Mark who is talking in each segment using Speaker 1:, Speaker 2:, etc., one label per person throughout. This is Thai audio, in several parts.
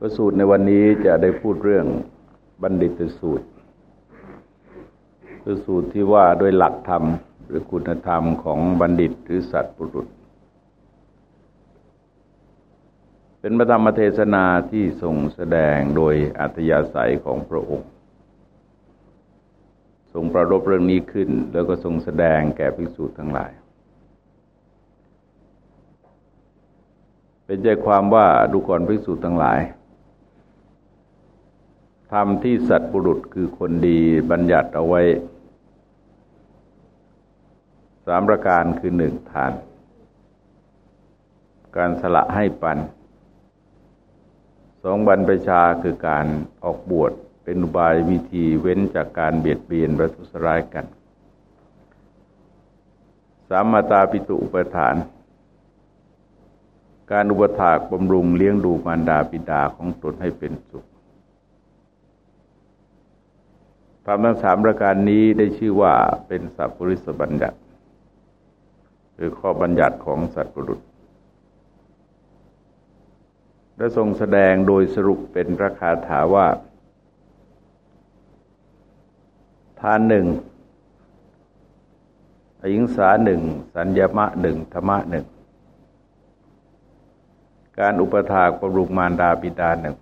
Speaker 1: พระสูตรในวันนี้จะได้พูดเรื่องบัณฑิตสูตร คือสูตรที่ว่าด้วยหลักธรรม หรือคุณธรรมของบัณฑิตหรือสัตว์ปุรุษ เป็นพระธรรมเทศนาที่ทรงแสดงโดยอัธยาศัยของพระองค์ ทรงประรบเรื่องนี้ขึ้น แล้วก็ทรงแสดงแก่ภิกษุทั้งหลาย เป็นใจความว่าดูก่อนภิกษุทั้งหลาย ธรรมที่สัตว์บุรุษคือคนดีบัญญัติเอาไว้สามประการคือหนึ่งทาน การสละให้ปันสองบรรพชาคือการออกบวชเป็นอุบายวิธีเว้นจากการเบียดเบียนประทุษร้ายกัน สามมาตาปิตุอุปทาน การอุปถากบำรุงเลี้ยงดูมารดาปิดาของตนให้เป็นสุข ธรรมทั้งสามประการนี้ได้ชื่อว่าเป็นสัพพุริสบัญญัติ หรือข้อบัญญัติของสัตว์ปรุษและทรงแสดงโดยสรุปเป็นราคาถาว่า ทานหนึ่งอหิงสาหนึ่ง สัญญมะหนึ่งธรรมะหนึ่ง การอุปถากบรุงมารดาบิดาหนึ่ง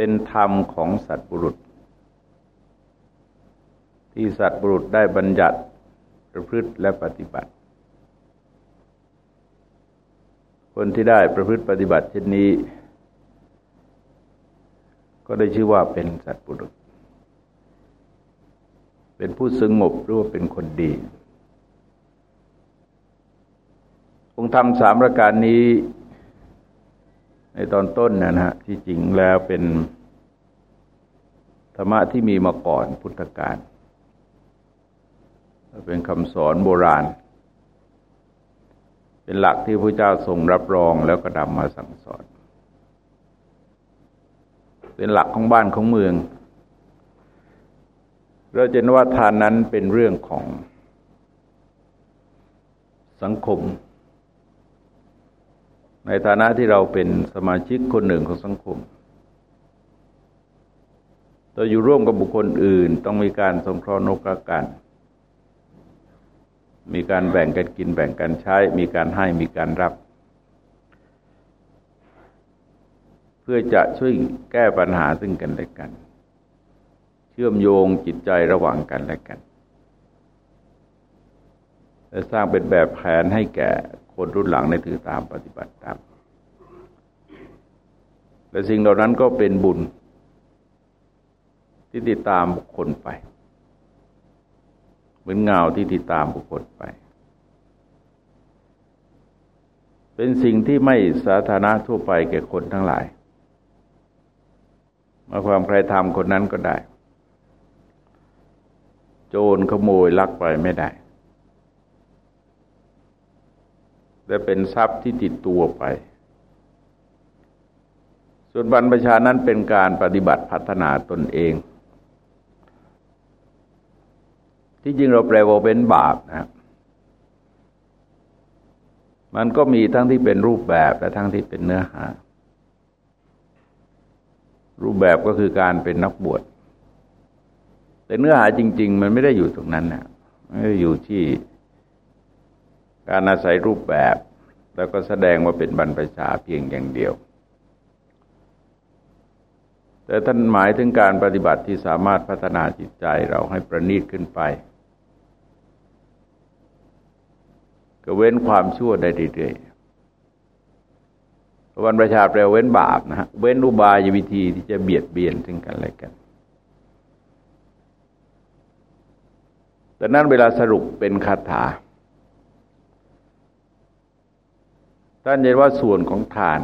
Speaker 1: เป็นธรรมของสัตว์บุรุษ ที่สัตว์บุรุษได้บัญญัติประพฤติและปฏิบัติ คนที่ได้ประพฤติปฏิบัติเช่นนี้ ก็ได้ชื่อว่าเป็นสัตว์บุรุษ เป็นผู้สงบหรือว่าเป็นคนดีองค์ธรรมสามประการนี้ ในตอนต้นนะฮะที่จริงแล้วเป็นธรรมะที่มีมาก่อนพุทธกาลเป็นคำสอนโบราณ เป็นหลักที่พระเจ้าทรงรับรองแล้วก็นำมาสั่งสอน เป็นหลักของบ้านของเมือง เราจะนว่าทานนั้นเป็นเรื่องของสังคม ในฐานะที่เราเป็นสมาชิกคนหนึ่งของสังคมเราอยู่ร่วมกับบุคคลอื่น ต้องมีการสงเคราะห์นกกัน มีการแบ่งกันกินแบ่งกันใช้ มีการให้มีการรับ เพื่อจะช่วยแก้ปัญหาซึ่งกันและกัน เชื่อมโยงจิตใจระหว่างกันและกันและสร้างเป็นแบบแผนให้แก่ คนรุ่นหลังในถือตามปฏิบัติตาม และสิ่งเหล่านั้นก็เป็นบุญ ที่ติดตามบุคคลไป เหมือนเงาที่ติดตามบุคคลไป เป็นสิ่งที่ไม่สาธารณะทั่วไปแก่คนทั้งหลายมาความใครทำคนนั้นก็ได้ โจรขโมยลักไปไม่ได้ และเป็นทรัพย์ที่ติดตัวไป ส่วนบรรพชานั้นเป็นการปฏิบัติพัฒนาตนเอง ที่จริงเราแปลว่าเป็นบาปนะมันก็มีทั้งที่เป็นรูปแบบและทั้งที่เป็นเนื้อหา รูปแบบก็คือการเป็นนักบวช แต่เนื้อหาจริง ๆ มันไม่ได้อยู่ตรงนั้นนะไม่ได้อยู่ที่ การอาศัยรูปแบบ แล้วก็แสดงว่าเป็นบรรพชาเพียงอย่างเดียว แต่ท่านหมายถึงการปฏิบัติที่สามารถพัฒนาจิตใจเราให้ประณีตขึ้นไป ก็เว้นความชั่วได้เรื่อยๆวันประชาแปลเว้นบาปนะฮะเว้นอุบายวิธีที่จะเบียดเบียนซึ่งกันและกันแต่นั้นเวลาสรุปเป็นคาถา ท่านเห็นว่าส่วนของทาน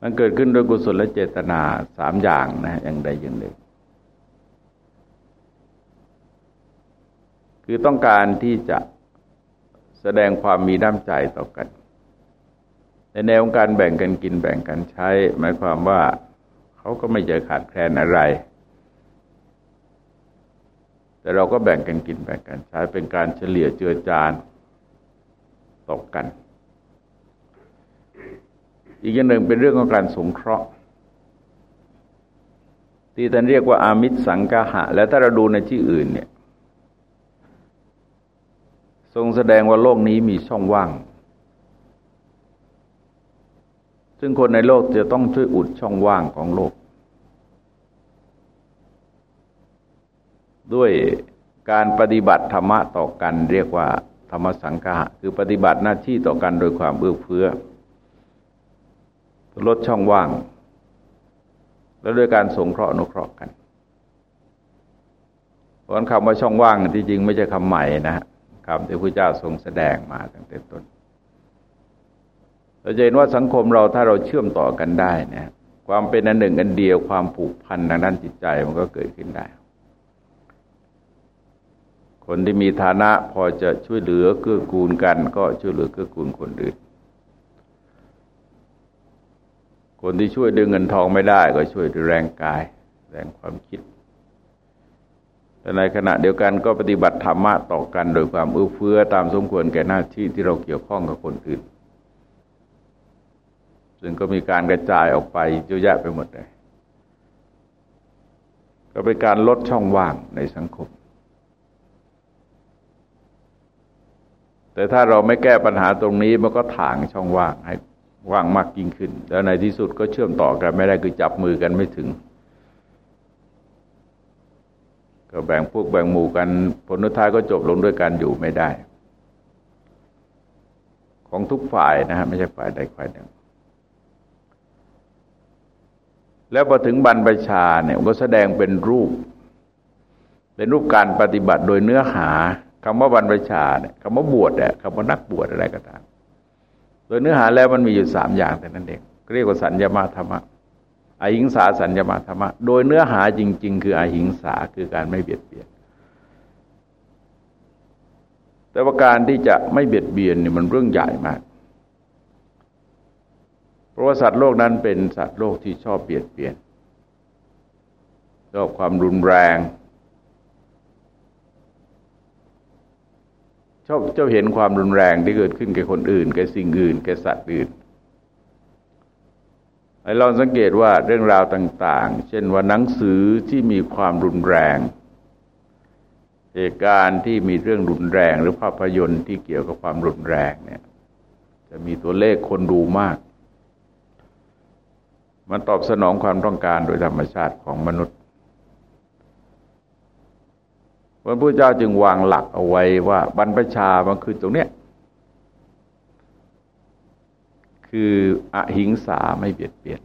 Speaker 1: มันเกิดขึ้นโดยกุศลและเจตนาสามอย่างนะอย่างใดอย่างหนึ่ง คือต้องการที่จะแสดงความมีน้ำใจต่อกัน ในแนวของการแบ่งกันกินแบ่งกันใช้ หมายความว่าเขาก็ไม่เจอขาดแคลนอะไร แต่เราก็แบ่งกันกินแบ่งกันใช้เป็นการเฉลี่ยเจือจาน ตกกัน อีกอย่างหนึ่งเป็นเรื่องของการสงเคราะห์ ที่ท่านเรียกว่าอามิตรสังกหะ และถ้าเราดูในที่อื่นเนี่ย ทรงแสดงว่าโลกนี้มีช่องว่าง ซึ่งคนในโลกจะต้องช่วยอุดช่องว่างของโลก ด้วยการปฏิบัติธรรมะต่อกันเรียกว่า ธรรมสังฆะคือปฏิบัติหน้าที่ต่อกันโดยความเอื้อเฟื้อลดช่องว่าง แล้วด้วยการสงเคราะห์นุเคราะห์กันเพราะคำว่าช่องว่างที่จริงไม่ใช่คำใหม่นะคำที่พระเจ้าทรงแสดงมาตั้งแต่ต้นเราจะเห็นว่าสังคมเราถ้าเราเชื่อมต่อกันได้เนี่ย ความเป็นอันหนึ่งอันเดียวความผูกพันทางด้านจิตใจมันก็เกิดขึ้นได้ คนที่มีฐานะพอจะช่วยเหลือเกื้อกูลกัน ก็ช่วยเหลือเกื้อกูลคนอื่น คนที่ช่วยดึงเงินทองไม่ได้ ก็ช่วยด้วยแรงกาย แรงความคิดแต่ในขณะเดียวกันก็ปฏิบัติธรรมะต่อกัน โดยความเอื้อเฟื้อตามสมควรแก่หน้าที่ที่เราเกี่ยวข้องกับคนอื่น ซึ่งก็มีการกระจายออกไปเยอะแยะไปหมดเลย ก็เป็นการลดช่องว่างในสังคม แต่ถ้าเราไม่แก้ปัญหาตรงนี้มันก็ถ่างช่องว่างให้ว่างมากยิ่งขึ้น แล้วในที่สุดก็เชื่อมต่อกันไม่ได้คือจับมือกันไม่ถึง ก็แบ่งพวกแบ่งหมู่กันผลท้ายก็จบลงด้วยการอยู่ไม่ได้ ของทุกฝ่ายนะฮะไม่ใช่ฝ่ายใดฝ่ายหนึ่งแล้วพอถึงบรรพชาเนี่ยก็แสดงเป็นรูป เป็นรูปการปฏิบัติโดยเนื้อหา คำว่าบรรพชาเนี่ยคำว่าบวชเนี่ยคำว่านักบวชอะไรก็ตามโดยเนื้อหาแล้วมันมีอยู่สามอย่างแต่นั้นเองเรียกว่าสัญญามาธรรมะอหิงสาสัญญามาธรรมะโดยเนื้อหาจริง ๆ คืออหิงสาคือการไม่เบียดเบียนแต่ว่าการที่จะไม่เบียดเบียนนี่มันเรื่องใหญ่มาก เพราะว่าสัตว์โลกนั้นเป็นสัตว์โลกที่ชอบเบียดเบียนชอบความรุนแรง ชอบเจ้าเห็นความรุนแรงที่เกิดขึ้นแก่คนอื่นแก่สิ่งอื่นแก่สัตว์อื่นไอ้ลองสังเกตว่าเรื่องราวต่าง ๆ เช่นว่าหนังสือที่มีความรุนแรง เหตุการณ์ที่มีเรื่องรุนแรง หรือภาพยนตร์ที่เกี่ยวกับความรุนแรงเนี่ย จะมีตัวเลขคนดูมาก มันตอบสนองความต้องการโดยธรรมชาติของมนุษย์ พระพุทธเจ้าจึงวางหลักเอาไว้ว่า บรรพชามันคือตรงเนี้ยคืออหิงสาไม่เบียดเบียน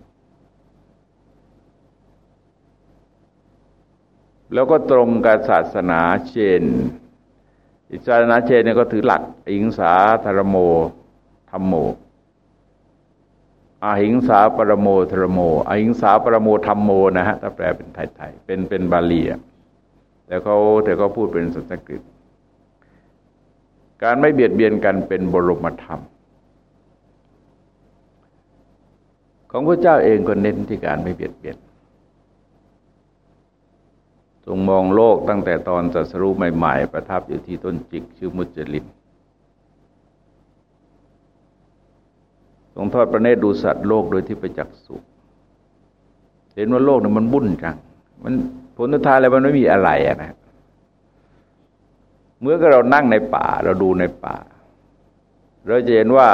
Speaker 1: แล้วก็ตรงกับศาสนาเชนศาสนาเชนเนี่ยก็ถือหลักอหิงสาธรโมธรรมโมอหิงสาปรโมธรโมอหิงสาปรโมธรรมโมนะฮะถ้าแปลเป็นไทยๆเป็นเป็นบาลี แต่เขาแต่เขาพูดเป็นสันสกฤต การไม่เบียดเบียนกันเป็นบรมธรรม ของพระเจ้าเองก็เน้นที่การไม่เบียดเบียนทรงมองโลกตั้งแต่ตอนจัสรู้ใหม่ ๆ ประทับอยู่ที่ต้นจิก ชื่อมุจลินทรงทอดประเนตรดูสัตว์โลกโดยที่ประจักษ์สุข เห็นว่าโลกนั้นมันบุ่นจังมัน ผลสุดท้ายแล้วมันไม่มีอะไรอะนะเมื่อเรานั่งในป่า เราดูในป่า เราจะเห็นว่า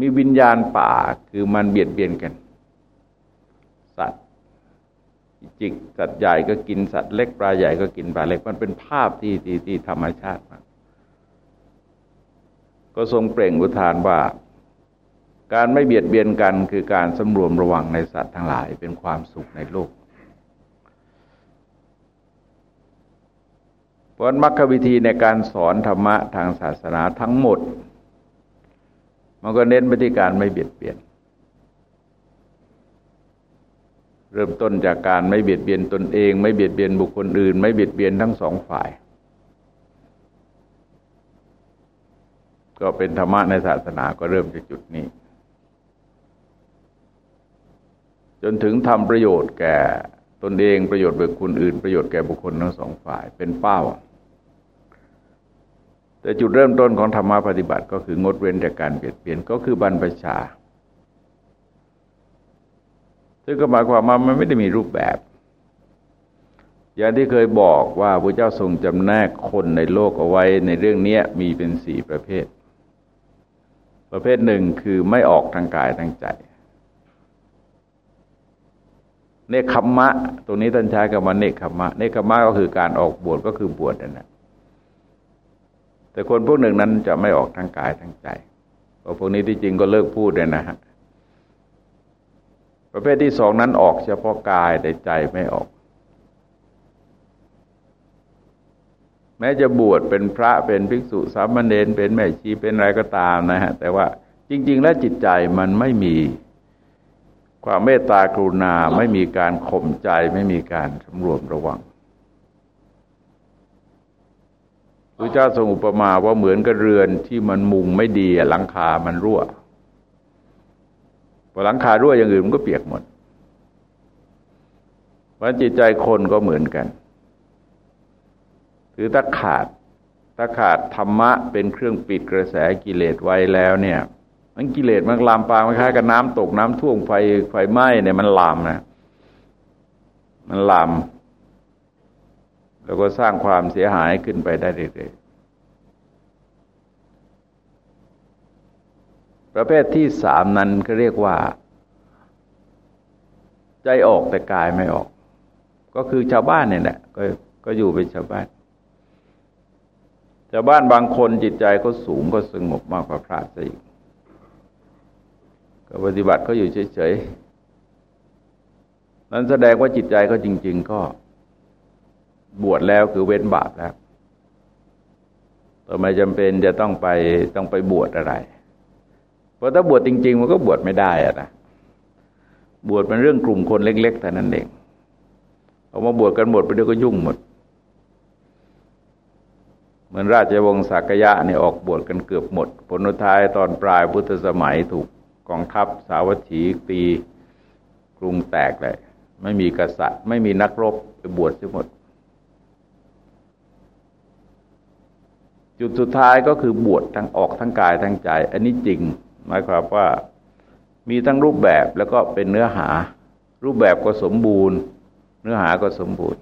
Speaker 1: มีวิญญาณป่าคือมันเบียดเบียนกัน สัตว์จิกสัตว์ใหญ่ก็กินสัตว์เล็กปลาใหญ่ก็กินปลาเล็กมันเป็นภาพที่ที่ที่ธรรมชาติมากก็ทรงเปล่งอุทานว่า การไม่เบียดเบียนกันคือการสำรวมระวังในสัตว์ทั้งหลายเป็นความสุขในโลก เพราะมรรควิธีในการสอนธรรมะทางศาสนาทั้งหมด มันก็เน้นไปที่การไม่เบียดเบียน เริ่มต้นจากการไม่เบียดเบียนตนเอง ไม่เบียดเบียนบุคคลอื่น ไม่เบียดเบียนทั้งสองฝ่าย ก็เป็นธรรมะในศาสนาก็เริ่มจากจุดนี้ จนถึงทำประโยชน์แก่ตนเองประโยชน์บุคคลอื่นประโยชน์แก่บุคคลทั้งสองฝ่ายเป็นเป้า แต่จุดเริ่มต้นของธรรมะปฏิบัติ ก็คืองดเว้นจากการเบียดเบียนก็คือบรรพชา ซึ่งก็หมายความว่ามันไม่ได้มีรูปแบบ อย่างที่เคยบอกว่าพระเจ้าทรงจำแนกคนในโลกเอาไว้ในเรื่องนี้มีเป็นสี่ประเภท ประเภทหนึ่งคือไม่ออกทางกายทางใจเนคขมะตรงนี้ท่านใช้คำว่าเนคขมะเนคขมะก็คือการออกบวชก็คือบวชนั่นแหละ แต่คนพวกหนึ่งนั้นจะไม่ออกทางกายทางใจเพราะพวกนี้ที่จริงก็เลิกพูดเลยนะฮะประเภทที่สองนั้นออกเฉพาะกายแต่ใจไม่ออก แม้จะบวชเป็นพระเป็นภิกษุสามเณรเป็นแม่ชีเป็นอะไรก็ตามนะฮะแต่ว่าจริง ๆ แล้วจิตใจมันไม่มีความเมตตากรุณาไม่มีการข่มใจไม่มีการสำรวมระวัง พระเจ้าทรงอุปมาว่าเหมือนกับเรือนที่มันมุงไม่ดีหลังคามันรั่วพอหลังคารั่วอย่างอื่นมันก็เปียกหมดวันจิตใจคนก็เหมือนกันคือถ้าขาดถ้าขาดธรรมะเป็นเครื่องปิดกระแสกิเลสไว้แล้วเนี่ย มันกิเลสมันลามปามันคล้ายกับน้ำตกน้ำท่วมไฟไฟไหม้เนี่ยมันลามนะมันลาม แล้วก็สร้างความเสียหายขึ้นไปได้เรื่อยๆประเภทที่สามนั้นก็เรียกว่า ใจออกแต่กายไม่ออก ก็คือชาวบ้านเนี่ยแหละก็ก็อยู่เป็นชาวบ้านชาวบ้านบางคนจิตใจก็สูงก็สงบมากกว่าพระซะอีกก็ปฏิบัติก็อยู่เฉยๆนั้นแสดงว่าจิตใจก็จริง ๆ ก็ บวชแล้วคือเว้นบาปแล้วต่อไม่จำเป็นจะต้องไปต้องไปบวชอะไร เพราะถ้าบวชจริง ๆ มันก็บวชไม่ได้อะนะบวชเป็นเรื่องกลุ่มคนเล็กๆแต่นั้นเองเอามาบวชกันหมดไปเดี๋ยวก็ยุ่งหมดเหมือนราชวงศ์สักยะเนี่ยออกบวชกันเกือบหมด ผลท้ายตอนปลายพุทธสมัยถูกกองทัพสาวัตถีตีกรุงแตกเลย ไม่มีกษัตริย์ ไม่มีนักรบไปบวชทั้งหมด จุดสุดท้ายก็คือบวชทั้งออกทั้งกายทั้งใจ อันนี้จริงหมายความว่ามีทั้งรูปแบบแล้วก็เป็นเนื้อหา รูปแบบก็สมบูรณ์ เนื้อหาก็สมบูรณ์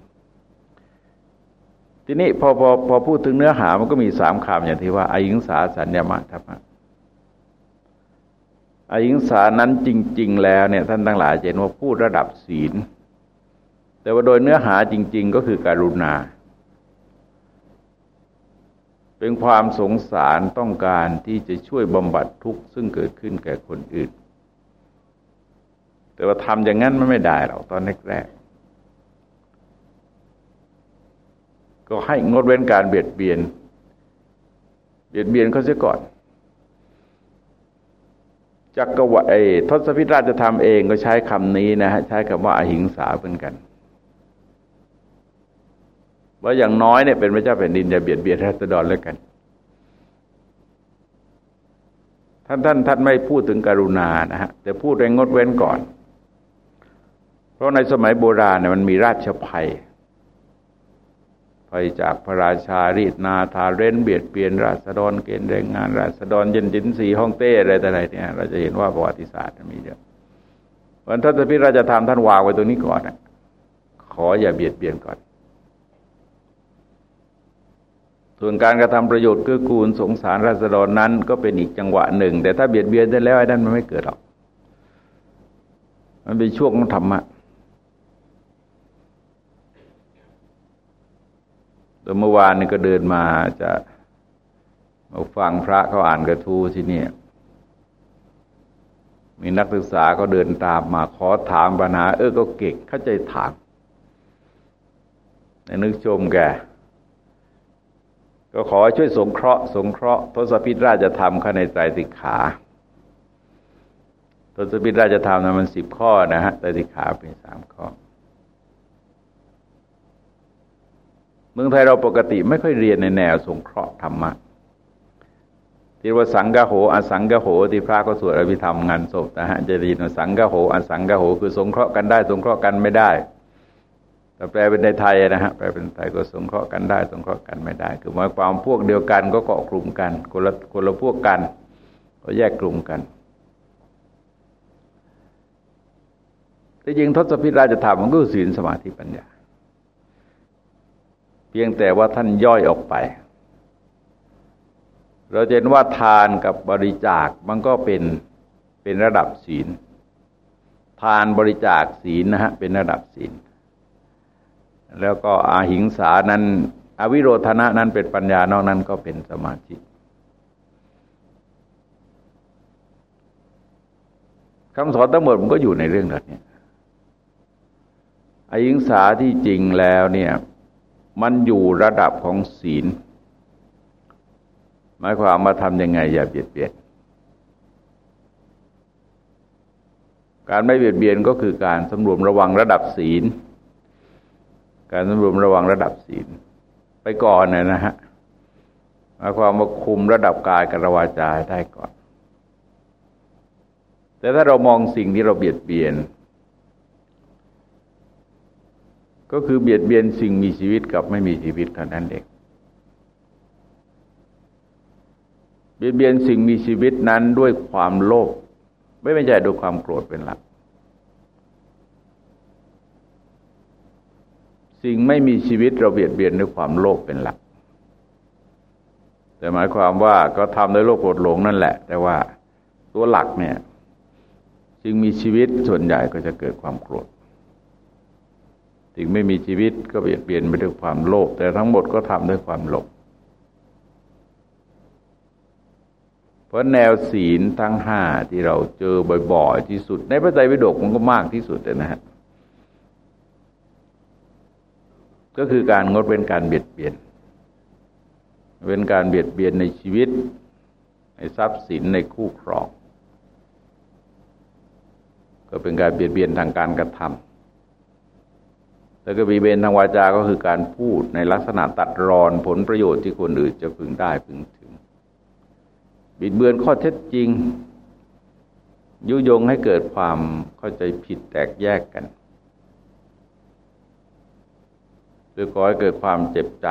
Speaker 1: ทีนี้พอพอพอพูดถึงเนื้อหามันก็มีสามคำอย่างที่ว่าอายิงสาสัญญามะธรรมะอหิงสานั้นจริง ๆ แล้วเนี่ยท่านทั้งหลายเห็นว่าพูดระดับศีล แต่ว่าโดยเนื้อหาจริง ๆ ก็คือการุณา เป็นความสงสารต้องการที่จะช่วยบำบัดทุกข์ซึ่งเกิดขึ้นแก่คนอื่น แต่ว่าทำอย่างนั้นมันไม่ได้หรอกตอนแรกๆก็ให้งดเว้นการเบียดเบียน เบียดเบียนเขาเสียก่อนจักรวรรดิทศพิราชธรรมเองก็ใช้คำนี้นะฮะใช้คำว่าอาหิงสาเหมือนกัน ว่าอย่างน้อยเนี่ยเป็นพระเจ้าแผ่นดินอย่าเบียดเบียนราษฎรแล้วกัน ท่านท่านท่านไม่พูดถึงกรุณานะฮะแต่พูดเรงงดเว้นก่อน เพราะในสมัยโบราณเนี่ยมันมีราชภัยไปจากพระราชารีดนาทาเร้นเบียดเบียนราษฎรเกณฑ์แรงงาน ราษฎรยินจินสีห้องเต้อะไรแต่ไรเนี่ย เราจะเห็นว่าประวัติศาสตร์มีเยอะวันทัศพิราชธรรมท่านวางไว้ตรงนี้ก่อนนะขออย่าเบียดเบียนก่อน ส่วนการกระทำประโยชน์เกื้อกูลสงสารราษฎรนั้น ก็เป็นอีกจังหวะหนึ่ง แต่ถ้าเบียดเบียนได้แล้วไอ้นั่นมันไม่เกิดหรอก มันเป็นช่วงของธรรมะตัวเมื่อวานนี่ก็เดินมาจะมาฟังพระเขาอ่านกระทู้ที่นี่มีนักศึกษาก็เดินตามมาขอถามปัญหา เออก็เก่งเข้าใจถามในนึกชมแก ก็ขอช่วยสงเคราะห์สงเคราะห์ทศพิธราชธรรมข้าในใจติขาทศพิธราชธรรมนั้นมันสิบข้อนะฮะใจติขาเป็นสามข้อ เมืองไทยเราปกติไม่ค่อยเรียนในแนวสงเคราะห์ธรรมะที่ว่าสังกะโหอสังกะโหที่พระก็สวดอภิธรรมงานศพนะฮะจะด้ยินว่าสังกะโหอสังกะโห คือสงเคราะห์กันได้ สงเคราะห์กันไม่ได้ แต่แปลเป็นในไทยนะฮะแปลเป็นไทยก็สงเคราะห์กันได้ สงเคราะห์กันไม่ได้ คือหมายความพวกเดียวกันก็เกาะกลุ่มกันคนละคนละพวกกัน ก็แยกกลุ่มกันแต่จริงทศพิราจะถามมันก็ศีลสมาธิปัญญา เพียงแต่ว่าท่านย่อยออกไป เราเห็นว่าทานกับบริจาคมันก็เป็นเป็นระดับศีล ทานบริจาคศีลนะฮะเป็นระดับศีล แล้วก็อาหิงสานั้น อวิโรธนะนั้นเป็นปัญญานอกนั้นก็เป็นสมาธิคำสอนทั้งหมดมันก็อยู่ในเรื่องนี้อหิงสาที่จริงแล้วเนี่ย มันอยู่ระดับของศีล หมายความมาทำยังไง อย่าเบียดเบียนการไม่เบียดเบียนก็คือการสำรวมระวังระดับศีล การสำรวมระวังระดับศีล ไปก่อนนะฮะหมายความว่าคุมระดับกายกับระวาจาได้ก่อน แต่ถ้าเรามองสิ่งที่เราเบียดเบียน ก็คือเบียดเบียนสิ่งมีชีวิตกับไม่มีชีวิตเท่านั้นเองเบียดเบียนสิ่งมีชีวิตนั้นด้วยความโลภไม่ไม่ใช่ด้วยความโกรธเป็นหลัก สิ่งไม่มีชีวิตเราเบียดเบียนด้วยความโลภเป็นหลัก แต่หมายความว่าก็ทำด้วยโลภโกรธหลงนั่นแหละ แต่ว่าตัวหลักเนี่ยจึงมีชีวิตส่วนใหญ่ก็จะเกิดความโกรธถึงไม่มีชีวิตก็เปลี่ยนเปลี่ยนไปด้วยความโลภแต่ทั้งหมดก็ทำด้วยความหลงเพราะแนวศีลทั้งห้าที่เราเจอบ่อยๆที่สุด ในพระไตรปิฎกมันก็มากที่สุดเลยนะฮะ ก็คือการงดเป็นการเบียดเบียนเป็นการเบียดเบียนในชีวิต ในทรัพย์สินในคู่ครอง ก็เป็นการเบียดเบียนทางการกระทำแล้วก็บีเบนทางวาจาก็คือการพูดในลักษณะตัดรอนผลประโยชน์ที่คนอื่นจะพึงได้พึงถึง บิดเบือนข้อเท็จจริง ยุยงให้เกิดความเข้าใจผิดแตกแยกกันห รือก่อให้เกิดความเจ็บใจ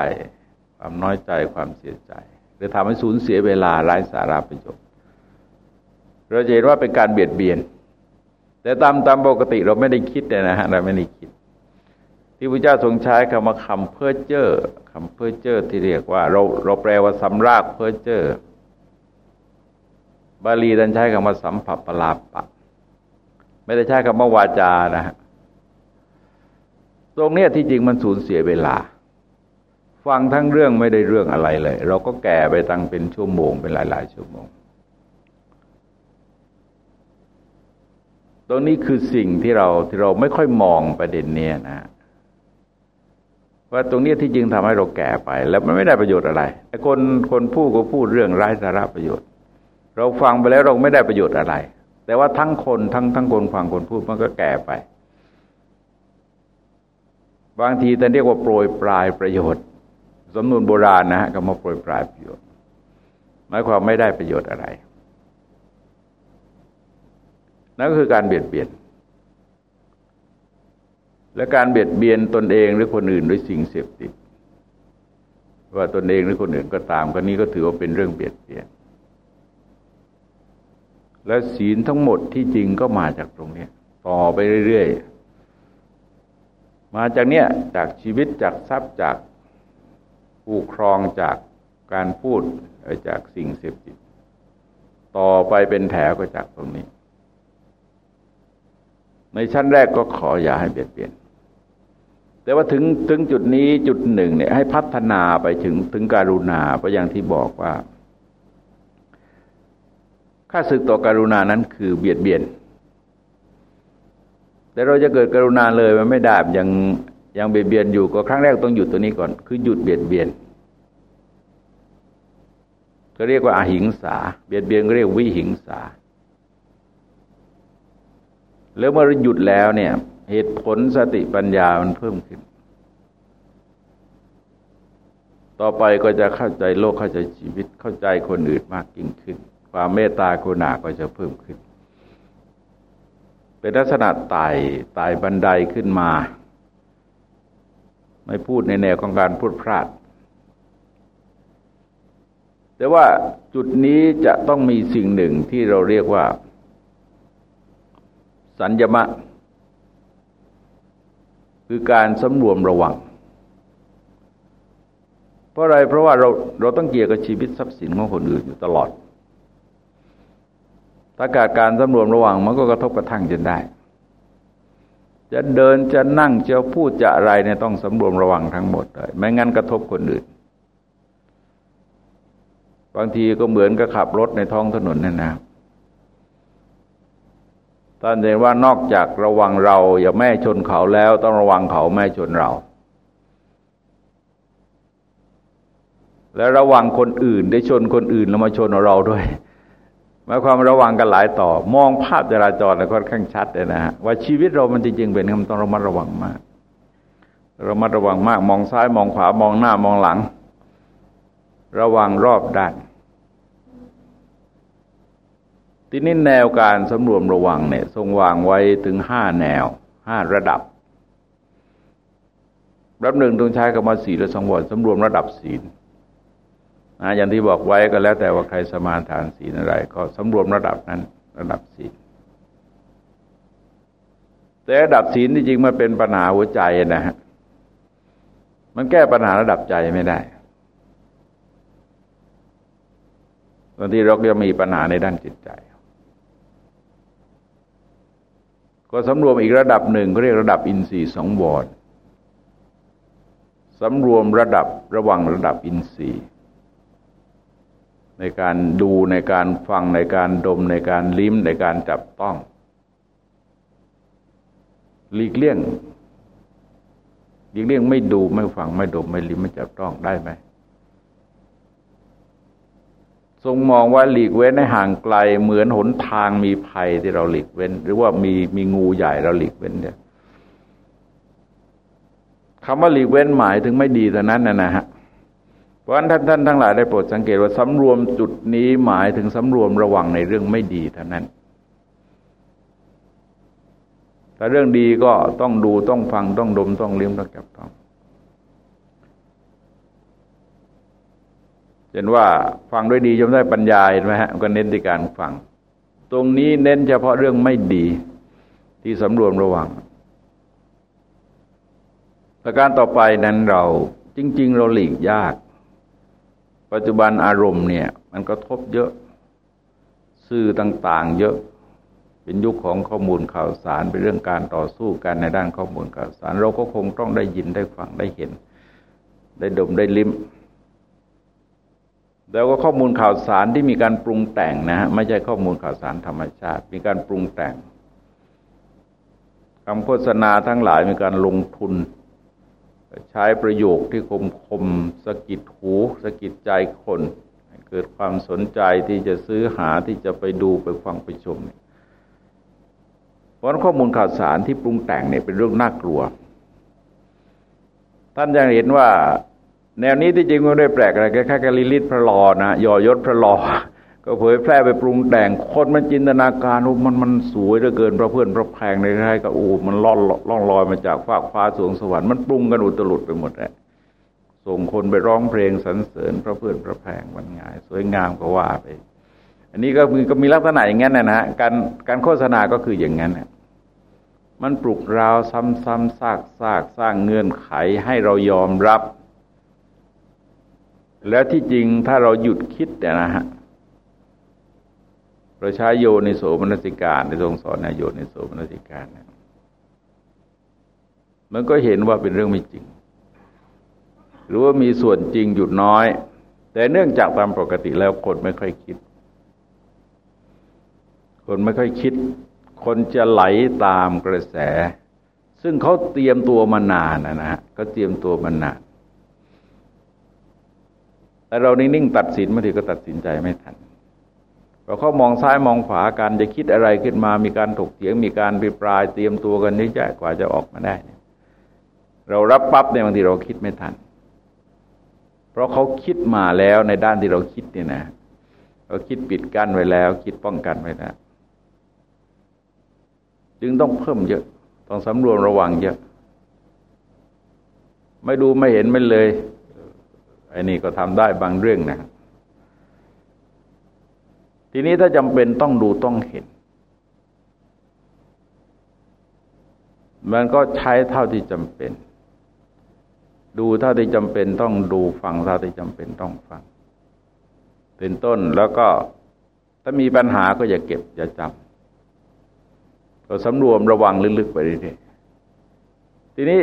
Speaker 1: ความน้อยใจความเสียใจ หรือทำให้สูญเสียเวลาไร้สาระประโยชน์เราจะเห็นว่าเป็นการเบียดเบียน แต่ตามตามปกติเราไม่ได้คิดเนี่ยนะฮะเราไม่ได้คิด ที่พระเจ้าทรงใช้คำว่าคำเพ้อเจ้อคำเพ้อเจ้อที่เรียกว่า เราเราแปลว่าสำรากเพ้อเจ้อบาลีดันใช้คำว่าสัมผัสปลาปะ ไม่ได้ใช้คำว่าวาจานะฮะ ตรงเนี้ยที่จริงมันสูญเสียเวลา ฟังทั้งเรื่องไม่ได้เรื่องอะไรเลย เราก็แก่ไปตั้งเป็นชั่วโมงเป็นหลาย ๆ ชั่วโมง ตรงนี้คือสิ่งที่เราที่เราไม่ค่อยมองประเด็นเนี้ยนะว่าตรงนี้ที่จริงทำให้เราแก่ไป แล้วมันไม่ได้ประโยชน์อะไรไอ้คนคนพูดก็พูดเรื่องไร้สาระประโยชน์ เราฟังไปแล้วเราไม่ได้ประโยชน์อะไร แต่ว่าทั้งคนทั้งทั้งคนฟังคนพูดมันก็แก่ไป บางทีแต่เรียกว่าโปรยปลายประโยชน์สำนวนโบราณนะฮะก็มาโปรยปลายประโยชน์หมายความไม่ได้ประโยชน์อะไร นั่นก็คือการเบียดเบียน และการเบียดเบียนตนเองหรือคนอื่นด้วยสิ่งเสพติด ว่าตนเองหรือคนอื่นก็ตามก็นี้ก็ถือว่าเป็นเรื่องเบียดเบียน และศีลทั้งหมดที่จริงก็มาจากตรงนี้ต่อไปเรื่อยๆ มาจากเนี้ยจากชีวิตจากทรัพย์จากผู้ครองจากการพูดจากสิ่งเสพติด ต่อไปเป็นแถวก็จากตรงนี้ ในชั้นแรกก็ขออย่าให้เบียดเบียน แต่ว่าถึงถึงจุดนี้จุดหนึ่งเนี่ยให้พัฒนาไปถึงถึงการุณาเพราะอย่างที่บอกว่าค่าศึกต่อการุณานั้นคือเบียดเบียน แต่เราจะเกิดกรุณาเลยมันไม่ได้ยังยังเบียดเบียนอยู่ก็ครั้งแรกต้องหยุดตัวนี้ก่อน คือหยุดเบียดเบียนก็เรียกว่าอาหิงสา เบียดเบียนก็เรียกวิหิงสา แล้วเมื่อหยุดแล้วเนี่ย เหตุผลสติปัญญามันเพิ่มขึ้น ต่อไปก็จะเข้าใจโลกเข้าใจชีวิตเข้าใจคนอื่นมากยิ่งขึ้น ความเมตตากรุณาก็จะเพิ่มขึ้น เป็นลักษณะไต่ไต่บันไดขึ้นมา ไม่พูดในแนวของการพูดพลาด แต่ว่าจุดนี้จะต้องมีสิ่งหนึ่งที่เราเรียกว่า สัญญมะ คือการสำรวมระวัง เพราะอะไรเพราะว่าเราเราต้องเกี่ยวกับชีวิตทรัพย์สินของคนอื่นอยู่ตลอด ถ้าการการสำรวมระวังมันก็กระทบกระทั่งจนได้ จะเดินจะนั่งจะพูดจะอะไรเนี่ยต้องสำรวมระวังทั้งหมดเลยไม่งั้นกระทบคนอื่น บางทีก็เหมือนกับขับรถในท้องถนนนั่นนะท่านเห็นว่านอกจากระวังเรา อย่าแม่ชนเขาแล้ว ต้องระวังเขาแม่ชนเรา และระวังคนอื่น ได้ชนคนอื่นแล้วมาชนเราด้วย หมายความระวังกันหลายต่อ มองภาพจราจรแล้วค่อนข้างชัดเลยนะฮะว่าชีวิตเรามันจริงๆเป็นคำต้องระมัดระวังมากระมัดระวังมาก มองซ้ายมองขวามองหน้ามองหลัง ระวังรอบด้านทีนี้แนวการสำรวมระวังเนี่ย ทรงวางไว้ถึงห้าแนวห้าระดับรับหนึ่งต้องใช้คำว่าศีลและสังวรสำรวมระดับศีล นะอย่างที่บอกไว้ก็แล้วแต่ว่าใครสมาทานศีลอะไร ก็สำรวมระดับนั้น ระดับศีลแต่ระดับศีลจริงๆมันเป็นปัญหาหัวใจนะฮะมันแก้ปัญหาระดับใจไม่ได้บางทีเราก็มีปัญหาในด้านจิตใจ ก็สำรวมอีกระดับหนึ่งเขาเรียกระดับอินทรีย์สองวรสำรวมระดับระวังระดับอินทรีย์ ในการดูในการฟังในการดมในการลิ้มในการจับต้อง หลีกเลี่ยงหลีกเลี่ยงไม่ดูไม่ฟังไม่ดมไม่ลิ้มไม่จับต้องได้ไหมทรงมองว่าหลีกเว้นให้ห่างไกล เหมือนหนทางมีภัยที่เราหลีกเว้น หรือว่ามีมีงูใหญ่เราหลีกเว้นเนี่ยคำว่าหลีกเว้นหมายถึงไม่ดีแต่นั้นนะนะฮะ เพราะฉะนั้นท่านท่านทั้งหลายได้โปรดสังเกตว่าสำรวมจุดนี้หมายถึงสำรวมระวังในเรื่องไม่ดีเท่านั้นแต่เรื่องดีก็ต้องดูต้องฟังต้องดมต้องเลี้ยงต้องจับต้องเห็นว่าฟังด้วยดีจมได้ปัญญาเห็นไหมฮะก็เน้นในการฟัง ตรงนี้เน้นเฉพาะเรื่องไม่ดีที่สำรวมระวังประการต่อไปนั้นเราจริง ๆ เราหลีกยาก ปัจจุบันอารมณ์เนี่ย มันก็ทบเยอะสื่อต่างๆ เยอะเป็นยุคของข้อมูลข่าวสารเป็นเรื่องการต่อสู้กันในด้านข้อมูลข่าวสาร เราก็คงต้องได้ยินได้ฟังได้เห็น ได้ดมได้ลิ้มแล้วก็ข้อมูลข่าวสารที่มีการปรุงแต่งนะฮะไม่ใช่ข้อมูลข่าวสารธรรมชาติ มีการปรุงแต่งคำโฆษณาทั้งหลายมีการลงทุน ช้ประโยคที่คมคมสกิดหูสกิดใจคน เกิดความสนใจที่จะซื้อหาที่จะไปดูไปฟังไปชมเพราะข้อมูลข่าวสารที่ปรุงแต่งเนี่ยเป็นเรื่องน่ากลัว ท่านยังเห็นว่า แนวนี้ที่จริงไม่ได้แปลกอะไรแค่แค่ลิลิตพระลอนะยอยศพระลอ ก็เผยแพร่ไปปรุงแต่งคนมันจินตนาการโอ้มันมันสวยเหลือเกินพระเพื่อนพระแพงในใครก็โอ้มันล่อนล่องลอยมาจากฟากฟ้าสวงสวรรค์มันปรุงกันอุตลุดไปหมดแหละส่งคนไปร้องเพลงสรรเสริญ พระเพื่อนพระแพงมันง่าย สวยงามก็ว่าไป อันนี้ก็มีก็มีลักษณะอย่างนั้นนะฮะการการโฆษณาก็คืออย่างนั้นนะมันปลุกเราซ้ำๆซากซากสร้างเงื่อนไขให้เรายอมรับ แล้วที่จริงถ้าเราหยุดคิดเนี่ยนะฮะ เราใช้โยในโสมนสิการในทรงสอนนโยในโสมนสิการเนี่ยมันก็เห็นว่าเป็นเรื่องไม่จริง หรือว่ามีส่วนจริงหยุดน้อย แต่เนื่องจากตามปกติแล้วคนไม่ค่อยคิด คนไม่ค่อยคิด คนจะไหลตามกระแส ซึ่งเขาเตรียมตัวมานานนะฮะก็เตรียมตัวมานานแต่เรานิ่งๆตัดสินบางทีก็ตัดสินใจไม่ทัน พอเขามองซ้ายมองขวากันจะคิดอะไรขึ้นมา มีการถกเถียงมีการปิปลายเตรียมตัวกันนี่จะกว่าจะออกมาได้เนี่ยเรารับปั๊บเนี่ยบางทีเราคิดไม่ทัน เพราะเขาคิดมาแล้วในด้านที่เราคิดเนี่ยนะเราคิดปิดกั้นไว้แล้ว คิดป้องกันไว้แล้วจึงต้องเพิ่มเยอะ ต้องสำรวมระวังเยอะ ไม่ดูไม่เห็นไม่เลยไอันนี้ก็ทำได้บางเรื่องนะ ทีนี้ถ้าจำเป็นต้องดูต้องเห็น มันก็ใช้เท่าที่จำเป็น ดูเท่าที่จำเป็นต้องดูฟังเท่าที่จำเป็นต้องฟัง เป็นต้นแล้วก็ถ้ามีปัญหาก็อย่าเก็บ อย่าจำก็สำรวมระวังลึกๆไปเรื่อยๆทีนี้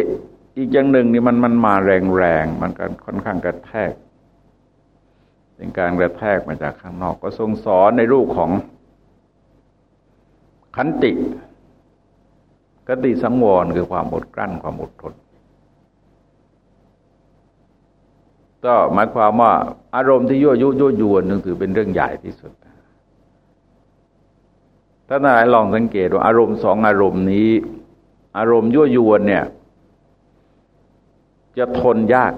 Speaker 1: อีกอย่างหนึ่งนี่มันมันมาแรงๆ มันกันค่อนข้างกระแทก เป็นการกระแทกมาจากข้างนอกก็ทรงสอนในรูปของขันติกติสังวรคือความอดกลั้นความอดทน ก็หมายความว่าอารมณ์ที่ยั่วยุยั่วยวนนึงถือเป็นเรื่องใหญ่ที่สุดถ้านายลองสังเกตว่าอารมณ์สองอารมณ์นี้ อารมณ์ยั่วยวนเนี่ย จะทนยาก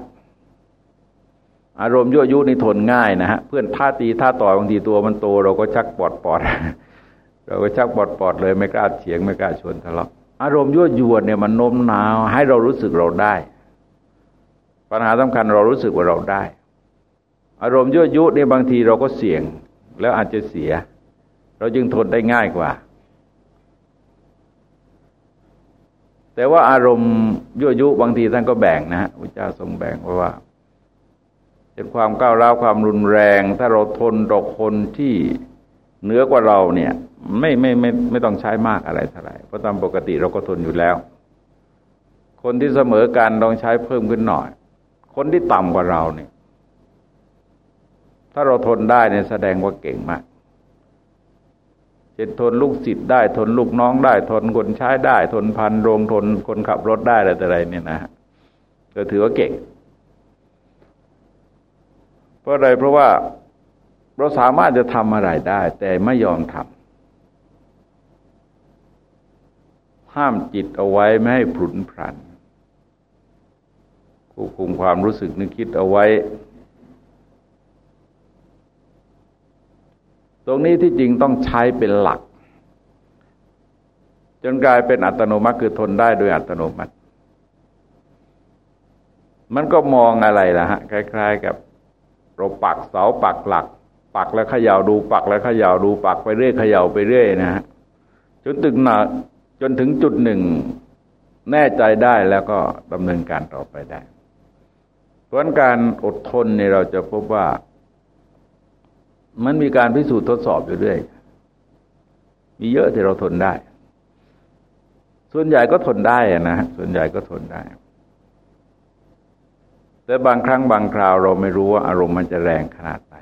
Speaker 1: อารมณ์ยั่วยุนี่ทนง่ายนะฮะเพื่อนท่าตีท่าต่อยบางทีตัวมันโต เราก็ชักปอดปอดเราก็ชักปอดปอดเลยไม่กล้าเฉียงไม่กล้าชวนทะเลาะอารมณ์ยั่วยวนเนี่ยมันโน้มน้าวให้เรารู้สึกเราได้ ปัญหาสำคัญเรารู้สึกว่าเราได้ อารมณ์ยั่วยุเนี่ยบางทีเราก็เสี่ยง แล้วอาจจะเสีย เราจึงทนได้ง่ายกว่า แต่ว่าอารมณ์ยั่วยุบางทีท่านก็แบ่งนะฮะพระเจ้าทรงแบ่งว่า เป็นความก้าวร้าวความรุนแรง ถ้าเราทนต่อคนที่เหนือกว่าเราเนี่ย ไม่ไม่ไม่ไม่ต้องใช้มากอะไรเท่าไหร่เพราะตามปกติเราก็ทนอยู่แล้ว คนที่เสมอกันต้องใช้เพิ่มขึ้นหน่อย คนที่ต่ำกว่าเราเนี่ย ถ้าเราทนได้เนี่ยแสดงว่าเก่งมากเช่นทนลูกศิษย์ได้ ทนลูกน้องได้ ทนคนใช้ได้ ทนพันโรงทนคนขับรถได้อะไรแต่ไรเนี่ยนะก็ถือว่าเก่ง เพราะอะไรเพราะว่าเราสามารถจะทำอะไรได้ แต่ไม่ยอมทำห้ามจิตเอาไว้ไม่ให้ผุนพรันควบคุมความรู้สึกนึกคิดเอาไว้ ตรงนี้ที่จริงต้องใช้เป็นหลัก จนกลายเป็นอัตโนมัติคือทนได้โดยอัตโนมัติ มันก็มองอะไรล่ะฮะคล้าย ๆ กับ เราปักเสาปักหลัก ปักแล้วขย่าดู ปักแล้วขย่าดู ปักไปเรื่อยขย่าไปเรื่อยนะฮะจนถึงหนาจนถึงจุดหนึ่ง แน่ใจได้แล้วก็ดำเนินการต่อไปได้ เพราะการอดทนเนี่ยเราจะพบว่า มันมีการพิสูจน์ทดสอบอยู่เรื่อยมีเยอะที่เราทนได้ ส่วนใหญ่ก็ทนได้นะส่วนใหญ่ก็ทนได้ แต่บางครั้งบางคราวเราไม่รู้ว่าอารมณ์มันจะแรงขนาดไหน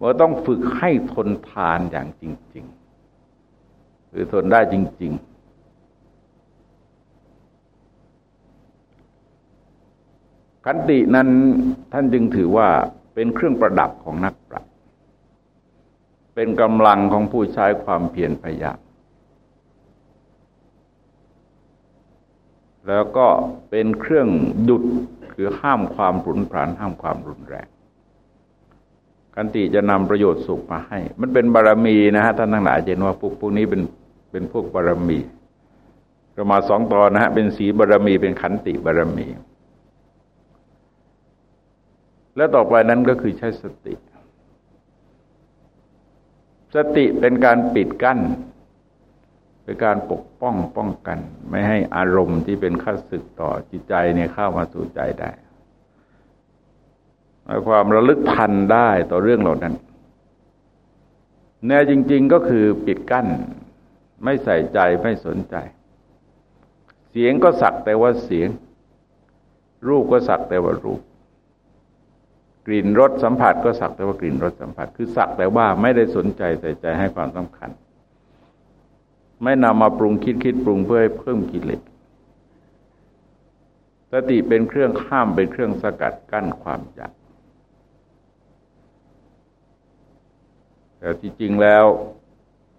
Speaker 1: ว่าต้องฝึกให้ทนทานอย่างจริงๆคือทนได้จริง ๆ ขันตินั้นท่านจึงถือว่าเป็นเครื่องประดับของนักปราชญ์เป็นกำลังของผู้ใช้ความเพียรพยายาม แล้วก็เป็นเครื่องหยุดคือห้ามความรุนแรงห้ามความรุนแรงกันติจะนำประโยชน์สุขมาให้ มันเป็นบารรมีนะฮะท่านทั้งหลายเห็นว่าพวกพวกนี้เป็นเป็นพวกบารรมีเรามาสองตอนนะฮะเป็นสีบารรมีเป็นขันติบารรมี และต่อไปนั้นก็คือใช้สติ สติเป็นการปิดกั้น เป็นการปกป้องป้องกัน ไม่ให้อารมณ์ที่เป็นข้าศึกต่อจิตใจเนี่ยเข้ามาสู่ใจได้ความระลึกทันได้ต่อเรื่องเหล่านั้นแน่จริง ๆก็คือปิดกั้น ไม่ใส่ใจไม่สนใจ เสียงก็สักแต่ว่าเสียง รูปก็สักแต่ว่ารูป กลิ่นรสสัมผัสก็สักแต่ว่ากลิ่นรสสัมผัส คือสักแต่ว่าไม่ได้สนใจใส่ใจให้ความสำคัญ ไม่นำมาปรุงคิดคิดปรุงเพื่อให้เพิ่มกิเลสสติเป็นเครื่องข้ามเป็นเครื่องสกัดกั้นความอยากแต่ที่จริงแล้ว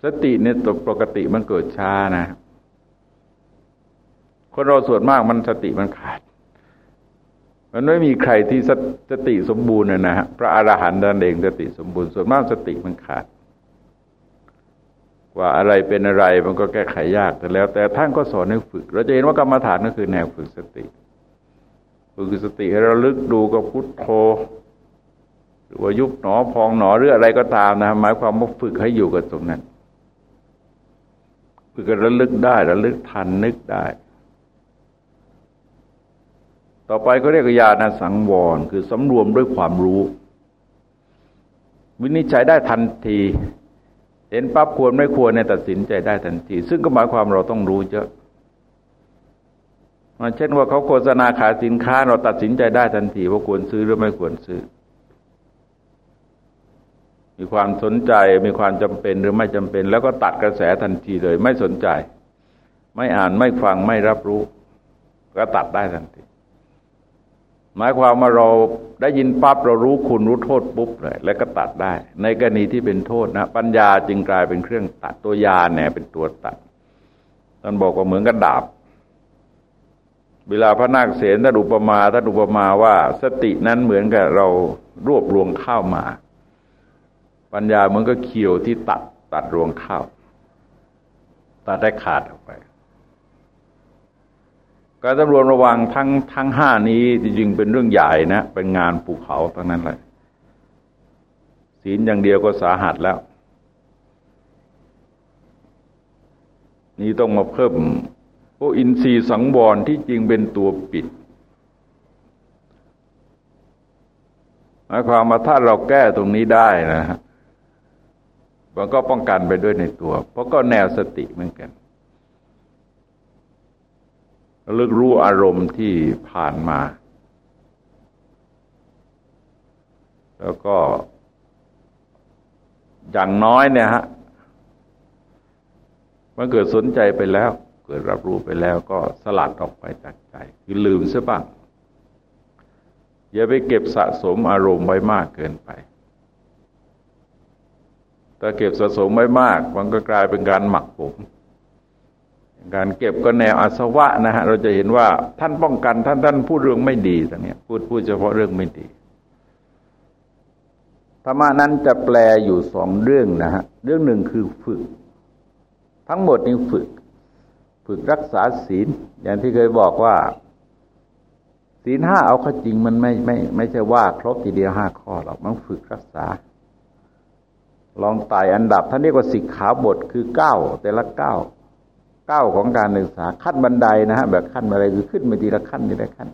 Speaker 1: สติเนี่ยตัวปกติมันเกิดช้านะ คนเราส่วนมากมันสติมันขาด มันไม่มีใครที่สสติสมบูรณ์นะฮะพระอรหันต์นั่นเองสติสมบูรณ์ส่วนมากสติมันขาด ว่าอะไรเป็นอะไรมันก็แก้ไขยากแต่แล้ว แต่ท่านก็สอนให้ฝึก เราจะเห็นว่ากรรมฐานก็คือแนวฝึกสติฝึกสติให้เราลึกดูกับพุทโธหรือว่ายุบหนอพองหนอหรืออะไรก็ตามนะหมายความว่าฝึกให้อยู่กับตรงนั้นคือระลึกได้ระลึกทันนึกได้ ต่อไปก็เรียกญาณสังวรคือสำรวมด้วยความรู้ วินิจฉัยได้ทันที เห็นปั๊บควรไม่ควรในตัดสินใจได้ทันที ซึ่งก็หมายความเราต้องรู้เยอะเช่นว่าเขาโฆษณาขายสินค้าเราตัดสินใจได้ทันทีว่าควรซื้อหรือไม่ควรซื้อ มีความสนใจมีความจำเป็นหรือไม่จำเป็น แล้วก็ตัดกระแสทันทีเลย ไม่สนใจ ไม่อ่านไม่ฟังไม่รับรู้ ก็ตัดได้ทันที หมายความว่าเราได้ยินปั๊บเรารู้คุณรู้โทษปุ๊บเลยแล้วก็ตัดได้ ในกรณีที่เป็นโทษนะ ปัญญาจึงกลายเป็นเครื่องตัดตัวยาเนี่ยเป็นตัวตัดท่านบอกว่าเหมือนกับดาบ เวลาพระนาคเสนท่านอุปมาท่านอุปมาว่าสตินั้นเหมือนกับเรารวบรวงข้าวมา ปัญญาเหมือนกับเขียวที่ตัดตัดรวงข้าวตัดได้ขาดออกไป การตำรวจระวังทั้งทั้งห้านี้จริงๆเป็นเรื่องใหญ่นะ เป็นงานภูเขาทั้งนั้นเลยศีลอย่างเดียวก็สาหัสแล้ว นี่ต้องมาเพิ่มพวกอินทรีย์สังวรที่จริงเป็นตัวปิดหมายความว่าถ้าเราแก้ตรงนี้ได้นะฮะมันก็ป้องกันไปด้วยในตัว เพราะก็แนวสติเหมือนกัน เลือกรู้อารมณ์ที่ผ่านมา แล้วก็ อย่างน้อยเนี่ยฮะมันเกิดสนใจไปแล้ว เกิดรับรู้ไปแล้วก็สลัดออกไปจากใจ คือลืมซะบ้างอย่าไปเก็บสะสมอารมณ์ไว้มากเกินไป ถ้าเก็บสะสมไว้มาก มันก็กลายเป็นการหมักผม การเก็บก็แนวอาสวะนะฮะเราจะเห็นว่าท่านป้องกันท่านท่านพูดเรื่องไม่ดีตรงนี้พูดพูดเฉพาะเรื่องไม่ดีธรรมะนั้นจะแปลอยู่สองเรื่องนะฮะเรื่องหนึ่งคือฝึก ทั้งหมดนี้ฝึก ฝึกรักษาศีล อย่างที่เคยบอกว่า ศีลห้าเอาข้อจริงมันไม่ไม่ ไม่ใช่ว่าครบทีเดียวห้าข้อหรอกมันฝึกรักษา ลองไต่อันดับท่านเรียกว่าสิกขาบทคือเก้าแต่ละเก้า ก้าของการศึกษาขั้นบันไดนะฮะแบบขั้นอะไรคือขึ้นมาทีละขั้นทีละขั้น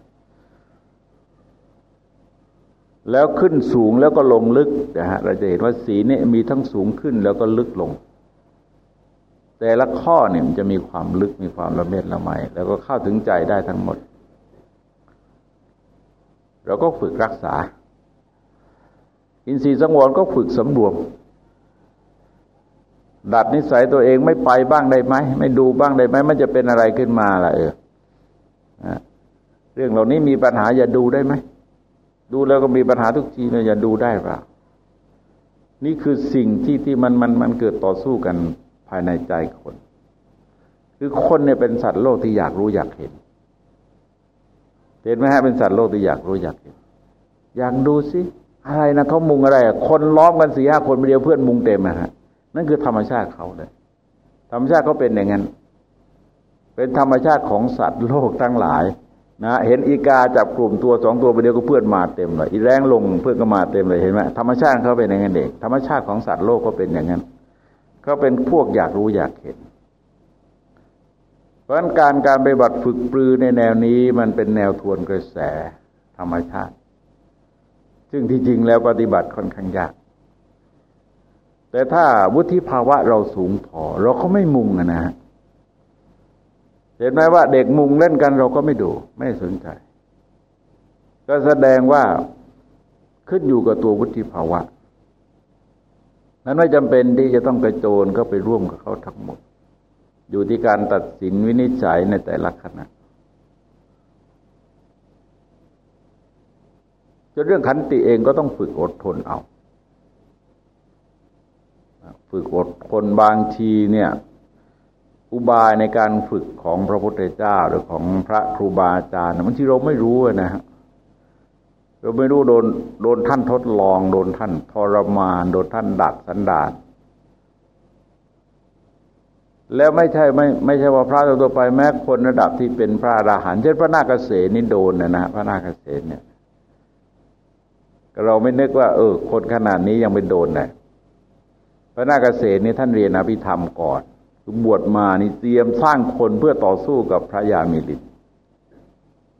Speaker 1: แล้วขึ้นสูงแล้วก็ลงลึกนะฮะเราจะเห็นว่าสีนี่มีทั้งสูงขึ้นแล้วก็ลึกลง แต่ละข้อเนี่ยมันจะมีความลึกมีความละเมียดละไมแล้วก็เข้าถึงใจได้ทั้งหมด เราก็ฝึกรักษา อินทรีย์สังวรก็ฝึกสำรวม ดัดนิสัยตัวเองไม่ไปบ้างได้ไหมไม่ดูบ้างได้ไหมมันจะเป็นอะไรขึ้นมาล่ะเออเรื่องเหล่านี้มีปัญหาอย่าดูได้ไหมดูแล้วก็มีปัญหาทุกทีเนี่ยอย่าดูได้เปล่านี่คือสิ่งที่ที่มันมันมันเกิดต่อสู้กันภายในใจคน คือคนเนี่ยเป็นสัตว์โลกที่อยากรู้อยากเห็น เห็นไหมฮะเป็นสัตว์โลกที่อยากรู้อยากเห็น อยากดูสิอะไรนะเขามุงอะไร คนล้อมกันสี่ห้าคนเดียวเพื่อนมุงเต็มนะฮะ นั่นคือธรรมชาติเขาเลยธรรมชาติเขาเป็นอย่างนั้น เป็นธรรมชาติของสัตว์โลกทั้งหลายนะเห็นอีกาจับกลุ่มตัวสองตัวไปเดียวก็เพื่อนมาเต็มเลยอีแรงลงเพื่อนก็มาเต็มเลยเห็นไหมธรรมชาติเขาเป็นอย่างนั้นเด็กธรรมชาติของสัตว์โลกก็เป็นอย่างนั้นก็เป็นพวกอยากรู้อยากเห็น เพราะฉะนั้นการการไปบัติฝึกปรือในแนวนี้มันเป็นแนวทวนกระแสธรรมชาติ ซึ่งที่จริงแล้วปฏิบัติค่อนข้างยาก แต่ถ้าวุฒิภาวะเราสูงพอ เราก็ไม่มุงนะฮะเห็นไหมว่าเด็กมุงเล่นกันเราก็ไม่ดูไม่สนใจ ก็แสดงว่าขึ้นอยู่กับตัววุฒิภาวะ นั้นไม่จำเป็นที่จะต้องกระโจนก็ไปร่วมกับเขาทั้งหมด อยู่ที่การตัดสินวินิจฉัยในแต่ละขณะจนเรื่องขันติเองก็ต้องฝึกอดทนเอา ฝึกอดทนบางทีเนี่ย อุบายในการฝึกของพระพุทธเจ้าหรือของพระครูบาอาจารย์บางทีเราไม่รู้นะฮะเราไม่รู้โดนโดนท่านทดลอง โดนท่านทรมาน โดนท่านดัดสันดานแล้วไม่ใช่ไม่ไม่ใช่ว่าพระตัวไปแม้คนระดับที่เป็นพระอราหันต์เช่นพระนาคเษนี่โดนนะนะพระนาคเษนเนี่ยเราไม่นึกว่า เออ คนขนาดนี้ยังไม่โดนเลย ระนาคเษนี่ท่านเรียนอภิธรรมก่อนคือบวชมานี่เตรียมสร้างคนเพื่อต่อสู้กับพระยามิลิน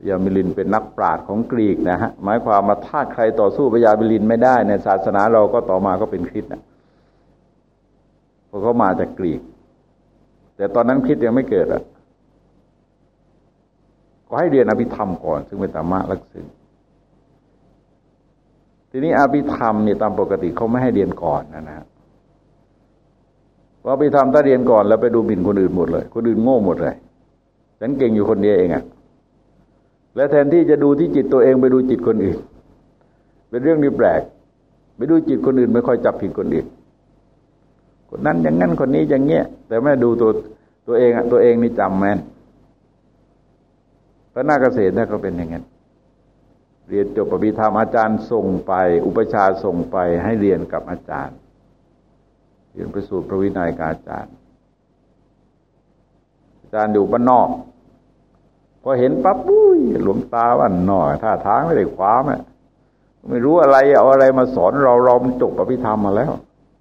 Speaker 1: ยามิลินเป็นนักปราชญ์ของกรีกนะฮะหมายความมาถ้าใครต่อสู้พระยามิลินไม่ได้ในศาสนาเราก็ต่อมาก็เป็นคริสต์นะเพราะเขามาจากกรีก แต่ตอนนั้นคริสต์ยังไม่เกิดอะก็ให้เรียนอภิธรรมก่อน ซึ่งเป็นธรรมะลักษณะทีนี้อภิธรรมเนี่ยตามปกติเขาไม่ให้เรียนก่อนนะนะ เพราะอภิธรรมถ้าเรียนก่อนแล้วไปดูบินคนอื่นหมดเลย คนอื่นโง่หมดเลยฉันเก่งอยู่คนเดียวเองอะ่ะและแทนที่จะดูที่จิตตัวเองไปดูจิตคนอื่น เป็นเรื่องนี้แปลก ไปดูจิตคนอื่นไม่ค่อยจับผิดคนอื่น คนนั้นอย่างนั้นคนนี้อย่างเงี้ย แต่ไม่ดูตัวตัวเองอะตัวเองนี่จำแม่นพระนาเกษตรนั่นก็เป็นอย่างนั้นเรียนจบปริธรรมอาจารย์ส่งไป อุปชาส่งไปให้เรียนกับอาจารย์ เรียนไปสู่พระวินัยกับอาจารย์ อาจารย์อยู่บ้านนอก พอเห็นปั๊บปุ้ยหลวงตาว่าหน่อยท่าทางไม่ได้ความอะไม่รู้อะไรเอาอะไรมาสอนเราเรามันจบปริธรรมมาแล้ว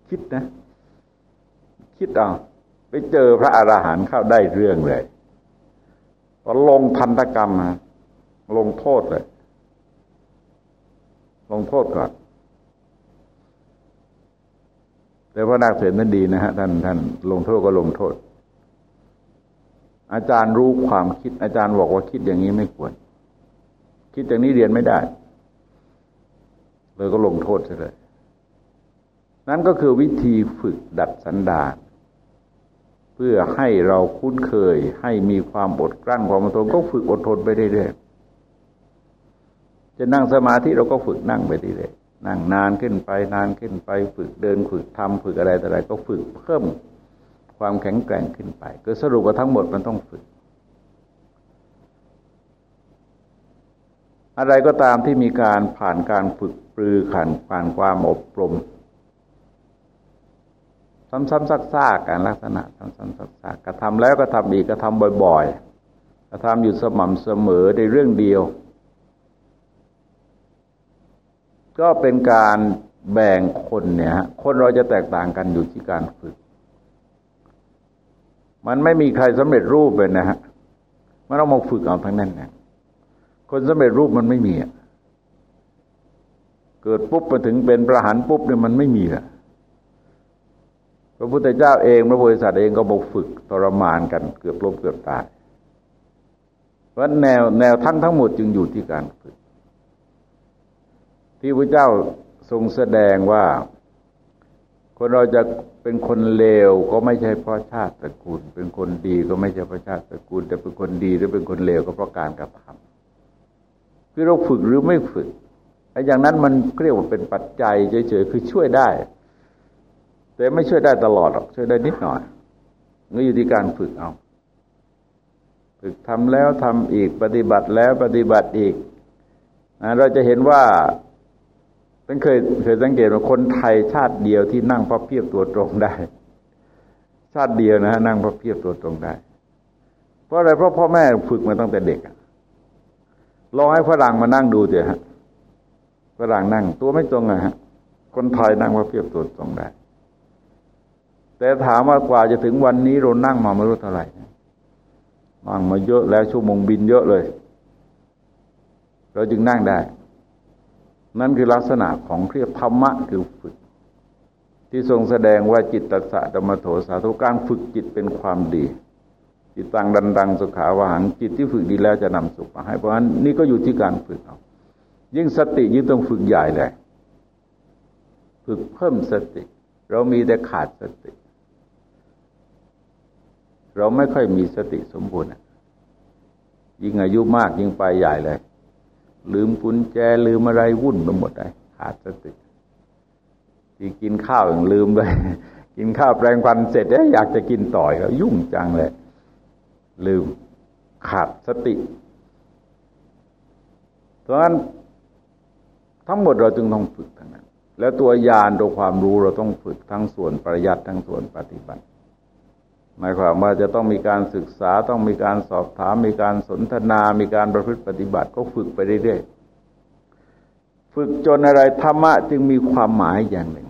Speaker 1: คิดนะ คิดเอาไปเจอพระอรหันต์เข้าได้เรื่องเลยพอลงพันธกรรมนะลงโทษเลย ลงโทษก่อน แต่พระนักเสนนั้นดีนะฮะท่านท่านลงโทษก็ลงโทษ อาจารย์รู้ความคิด อาจารย์บอกว่าคิดอย่างนี้ไม่ควร คิดอย่างนี้เรียนไม่ได้ เลยก็ลงโทษเลย นั่นก็คือวิธีฝึกดัดสันดานเพื่อให้เราคุ้นเคย ให้มีความอดกลั้นความอดทนก็ฝึกอดทนไปเรื่อยๆจะนั่งสมาธิเราก็ฝึกนั่งไปทีเลย นั่งนานขึ้นไปนานขึ้นไป ฝึกเดินฝึกทำฝึกอะไรแต่อะไร ก็ฝึกเพิ่มความแข็งแกร่งขึ้นไป ก็สรุปว่าทั้งหมดมันต้องฝึก อะไรก็ตามที่มีการผ่านการฝึกปรือขันผ่านความอบรม ซ้ำๆซักๆการลักษณะซ้ำๆซักๆกระทำแล้วก็ทำอีกกระทำบ่อย ๆกระทำอยู่สม่ำเสมอในเรื่องเดียว ก็เป็นการแบ่งคนเนี่ยคนเราจะแตกต่างกันอยู่ที่การฝึก มันไม่มีใครสำเร็จรูปเลยนะฮะมันต้องมาฝึกเอาทั้งนั้นนะคนสำเร็จรูปมันไม่มีเกิดปุ๊บมาถึงเป็นประหารปุ๊บเนี่ยมันไม่มีอะพระพุทธเจ้าเอง พระโพธิสัตว์เองก็บอกฝึกทรมานกันเกือบล้มเกือบตายเพราะแนวแนวทั้งทั้งหมดจึงอยู่ที่การฝึก ที่พระเจ้าทรงแสดงว่า คนเราจะเป็นคนเลวก็ไม่ใช่เพราะชาติตระกูล เป็นคนดีก็ไม่ใช่เพราะชาติตระกูล แต่เป็นคนดีหรือเป็นคนเลวก็เพราะการกระทำคือเราฝึกหรือไม่ฝึกไอ้อย่างนั้นมันเรียกว่าเป็นปัจจัยเฉยๆคือช่วยได้ แต่ไม่ช่วยได้ตลอดหรอกช่วยได้นิดหน่อยนี่อยู่ที่การฝึกเอาฝึกทำแล้วทำอีกปฏิบัติแล้วปฏิบัติอีก เราจะเห็นว่า ท่านเคยเคยสังเกตว่าคนไทยชาติเดียวที่นั่งพระเพียบตัวตรงได้ ชาติเดียวนะฮะนั่งพระเพียบตัวตรงได้ เพราะอะไรเพราะพ่อแม่ฝึกมาตั้งแต่เด็กลองให้ฝรั่งมานั่งดูเถอะฮะฝรั่งนั่งตัวไม่ตรงอะฮะ คนไทยนั่งพระเพียบตัวตรงได้ แต่ถามว่ากว่าจะถึงวันนี้เรานั่งมาไม่รู้เท่าไหร่นั่งมาเยอะแล้วชั่วโมงบินเยอะเลย เราจึงนั่งได้ นั่นคือลักษณะของเรียกธรรมะคือฝึก ที่ทรงแสดงว่าจิตตสะธรรมโถสาธุการฝึกจิตเป็นความดี จิตตังดันดังสุขาวหังจิตที่ฝึกดีแล้วจะนำสุขมาให้เพราะฉะนั้นนี่ก็อยู่ที่การฝึกเอายิ่งสติยิ่งต้องฝึกใหญ่เลยฝึกเพิ่มสติ เรามีแต่ขาดสติ เราไม่ค่อยมีสติสมบูรณ์ยิ่งอายุมากยิ่งไปใหญ่เลย ลืมกุญแจลืมอะไรวุ่นไปหมดเลยขาดสติที่กินข้าวอย่างลืมเลย กินข้าวแปลงฟันเสร็จแล้วอยากจะกินต่อยก็ยุ่งจังเลย ลืมขาดสติเพราะฉะนั้นทั้งหมดเราจึงต้องฝึกทั้งนั้น แล้วตัวยานตัวความรู้เราต้องฝึกทั้งส่วนปริยัติทั้งส่วนปฏิบัติ หมายความว่าจะต้องมีการศึกษาต้องมีการสอบถาม มีการสนทนา มีการประพฤติปฏิบัติก็ฝึกไปเรื่อยๆฝึกจนอะไรธรรมะจึงมีความหมายอย่างหนึ่ง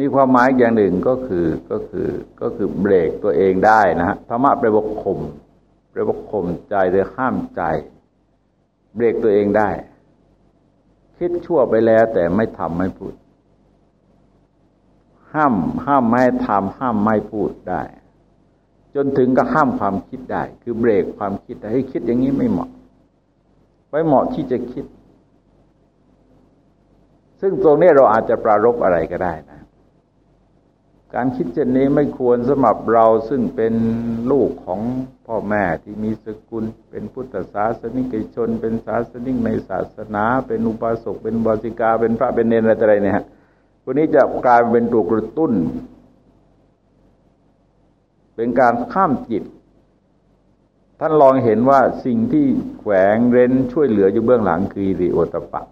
Speaker 1: มีความหมายอย่างหนึ่งก็คือก็คือก็คือเบรกตัวเองได้นะฮะธรรมะปลว่าข่มปลว่าข่มใจหรือห้ามใจ เบรกตัวเองได้ คิดชั่วไปแล้วแต่ไม่ทำไม่พูด ห้ามห้ามไม่ทำห้ามไม่พูดได้ จนถึงก็ห้ามความคิดได้ คือเบรกความคิดให้คิดอย่างนี้ไม่เหมาะ ไว้เหมาะที่จะคิด ซึ่งตรงนี้เราอาจจะปรารบอะไรก็ได้นะการคิดเช่นนี้ไม่ควรสำหรับเราซึ่งเป็นลูกของพ่อแม่ที่มีสกุล เป็นพุทธศาสนิกชน เป็นศาสนิกในศาสนา เป็นอุบาสกเป็นบาสิกา เป็นพระเป็นเนรอะไรเนี่ย วันนี้จะกลายเป็นตัวกระตุ้น เป็นการข้ามจิต ท่านลองเห็นว่าสิ่งที่แขวงเร้นช่วยเหลืออยู่เบื้องหลังคือริโอตปะ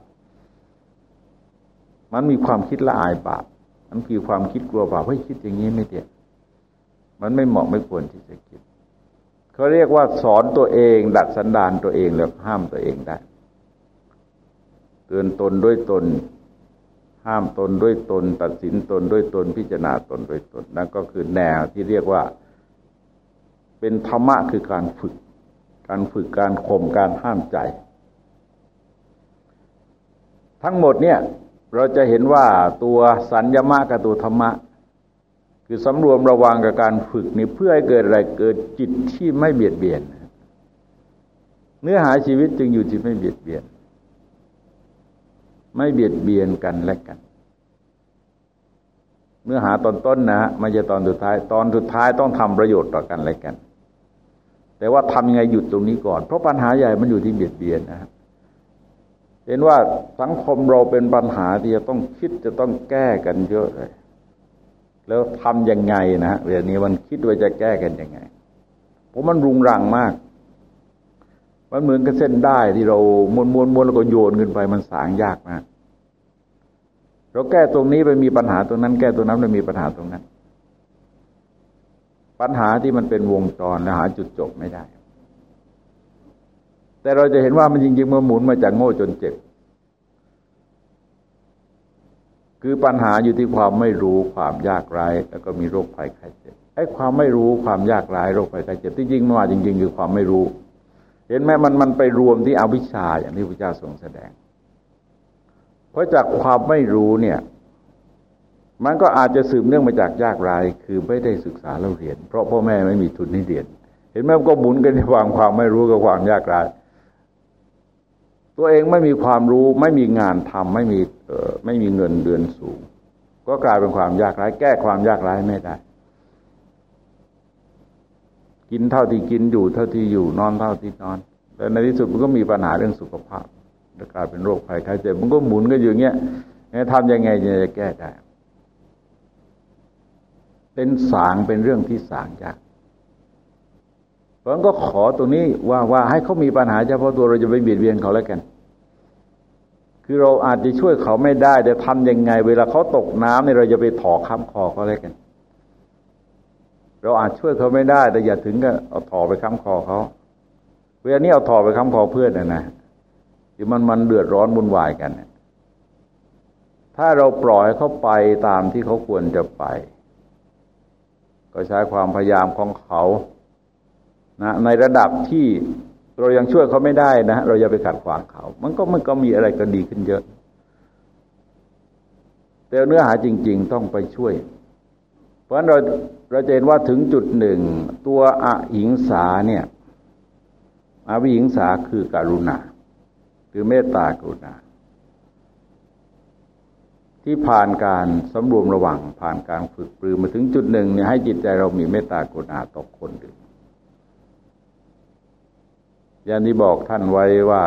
Speaker 1: มันมีความคิดละอายบาปมันคือความคิดกลัวบาปให้คิดอย่างนี้ไม่เด็ดมันไม่เหมาะไม่ควรที่จะคิดเขาเรียกว่าสอนตัวเอง ดัดสันดานตัวเองแล้วห้ามตัวเองได้ เตือนตนด้วยตน ห้ามตนด้วยตน ตัดสินตนด้วยตนพิจารณาตนด้วยตน นั่นก็คือแนวที่เรียกว่า เป็นธรรมะคือการฝึก การฝึกการข่มการห้ามใจ ทั้งหมดเนี่ย เราจะเห็นว่าตัวสัญญมะกับตัวธรรมะ คือสำรวมระวังกับการฝึกนี่เพื่อให้เกิดอะไรเกิดจิตที่ไม่เบียดเบียน เนื้อหาชีวิตจึงอยู่ที่ไม่เบียดเบียน ไม่เบียดเบียนกันและกัน เนื้อหาตอนต้นนะฮะไม่ใช่ตอนสุดท้าย ตอนสุดท้ายต้องทำประโยชน์ต่อกันและกัน แต่ว่าทำยังไงหยุดตรงนี้ก่อน เพราะปัญหาใหญ่มันอยู่ที่เบียดเบียนนะครับเห็นว่าสังคมเราเป็นปัญหาที่จะต้องคิดจะต้องแก้กันเยอะเลย แล้วทำยังไงนะเรื่องนี้มันคิดว่าจะแก้กันยังไง ผมมันรุงรังมาก มันเหมือนกับเส้นได้ที่เรามวนมวนมวนแล้วก็โยนขึ้นไปมันสางยากมากเราแก้ตรงนี้ไปมีปัญหาตรงนั้น แก้ตรงนั้นไปมีปัญหาตรงนั้น ปัญหาที่มันเป็นวงจรและหาจุดจบไม่ได้ แต่เราจะเห็นว่ามันจริงๆมันหมุนมาจากโง่จนเจ็บ คือปัญหาอยู่ที่ความไม่รู้ความยากไร้แล้วก็มีโรคภัยไข้เจ็บไอ้ความไม่รู้ความยากไร้โรคภัยไข้เจ็บที่จริงมันมาจริง ๆ คือความไม่รู้ เห็นไหมมันมันไปรวมที่อวิชชาอย่างที่พระเจ้าทรงแสดง เพราะจากความไม่รู้เนี่ย มันก็อาจจะสืบเนื่องมาจากยากไร้คือไม่ได้ศึกษาเราเรียน เพราะพ่อแม่ไม่มีทุนให้เรียน เห็นไหมมันก็หมุนกันในความความไม่รู้กับความยากไร้ตัวเองไม่มีความรู้ไม่มีงานทำไม่มีเออไม่มีเงินเดือนสูง ก็กลายเป็นความยากไร้แก้ความยากไร้ไม่ได้ กินเท่าที่กินอยู่เท่าที่อยู่นอนเท่าที่นอนแต่ในที่สุดมันก็มีปัญหาเรื่องสุขภาพจะกลายเป็นโรคภัยไข้เจ็บมันก็หมุนกันอยู่เงี้ยทำยังไงจะแก้ได้ เป็นสางเป็นเรื่องที่สางยากเพราะงั้นก็ขอตรงนี้ว่าว่าให้เขามีปัญหาเฉพาะตัวเราจะไปเบียดเบียนเขาแล้วกัน คือเราอาจจะช่วยเขาไม่ได้แต่ทำยังไง เวลาเขาตกน้ำเนี่ยเราจะไปถอค้ำคอเขาแล้วกัน เราอาจช่วยเขาไม่ได้ แต่อย่าถึงก็เอาถอไปค้ำคอเขาเวลานี้เอาถอไปค้ำคอเพื่อนนะนะที่มันมันเดือดร้อนบุญวายกัน ถ้าเราปล่อยเขาไปตามที่เขาควรจะไป ก็ใช้ความพยายามของเขานะในระดับที่เรายังช่วยเขาไม่ได้นะเราอย่าไปขัดขวางเขา มันก็มันก็มีอะไรก็ดีขึ้นเยอะ แต่เนื้อหาจริง ๆ ต้องไปช่วย ราะฉะนั้นเราเราจะเห็นว่าถึงจุดหนึ่ง ตัวอหิงสาเนี่ยอวิหิงสาคือการุณาคือเมตตากรุณา ที่ผ่านการสำรวมระวังผ่านการฝึกปรือมาถึงจุดหนึ่งเนี่ยให้จิตใจเรามีเมตตากรุณาต่อคนอื่นอย่างที่บอกท่านไว้ว่า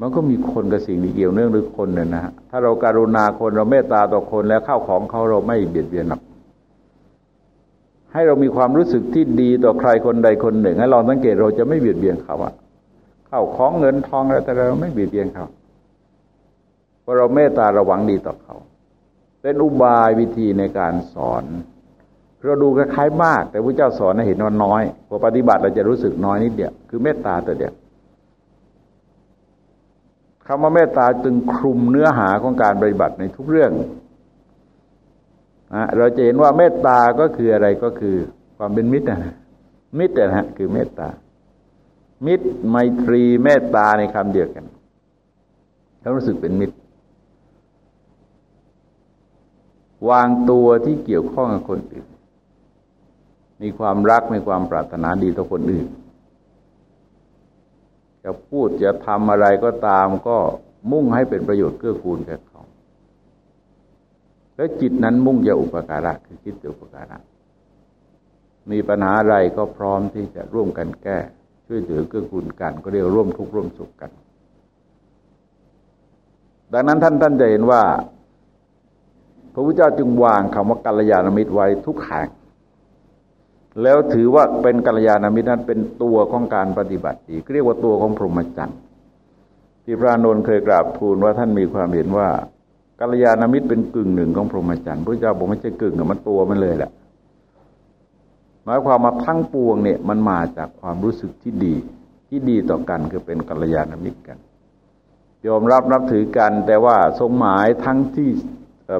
Speaker 1: มันก็มีคนกับสิ่งที่เกี่ยวเนื่องหรือคนเนี่ยนะฮะถ้าเราการุณาคนเราเมตตาต่อคนแล้วเข้าของเขาเราไม่เบียดเบียนหรอกให้เรามีความรู้สึกที่ดีต่อใครคนใดคนหนึ่ง ให้ลองสังเกตเราจะไม่เบียดเบียนเขาอะเข้าของเงินทองอะไรแต่เราไม่เบียดเบียนเขาเพราะเราเมตตาระวังดีต่อเขา เป็นอุบายวิธีในการสอนเราดูคล้ายๆมาก แต่พระเจ้าสอนให้เห็นว่าน้อยพอปฏิบัติเราจะรู้สึกน้อยนิดเดียวคือเมตตาตัวเดียว คำว่าเมตตาจึงคลุมเนื้อหาของการปฏิบัติในทุกเรื่องนะเราจะเห็นว่าเมตตาก็คืออะไรก็คือความเป็นมิตรนะมิตรนะฮะคือเมตตา มิตรไมตรีเมตตาในคำเดียวกันเขารู้สึกเป็นมิตร วางตัวที่เกี่ยวข้องกับคนอื่น มีความรักมีความปรารถนาดีต่อคนอื่น จะพูดจะทำอะไรก็ตามก็มุ่งให้เป็นประโยชน์เกื้อกูลแก่เขา แล้วจิตนั้นมุ่งจะอุปการะคือคิดจะอุปการะ มีปัญหาอะไรก็พร้อมที่จะร่วมกันแก้ ช่วยเหลือเกื้อกูลกัน ก็เรียกร่วมทุกข์ร่วมสุขกัน ดังนั้นท่านท่านจะเห็นว่า พระพุทธเจ้าจึงวางคำว่ากัลยาณมิตรไว้ทุกแห่ง แล้วถือว่าเป็นกัลยาณมิตรนั้นเป็นตัวของการปฏิบัติดีเรียกว่าตัวของพรหมจรรย์ที่พระนนท์เคยกราบทูลว่าท่านมีความเห็นว่ากัลยาณมิตรเป็นกึ่งหนึ่งของพรหมจรรย์พระเจ้าบอกไม่ใช่กึ่งมันตัวมันเลยแหละหมายความมาทั้งปวงเนี่ยมันมาจากความรู้สึกที่ดี ที่ดีต่อกันคือเป็นกัลยาณมิตรกันยอมรับนับถือกันแต่ว่าทรงหมายทั้งที่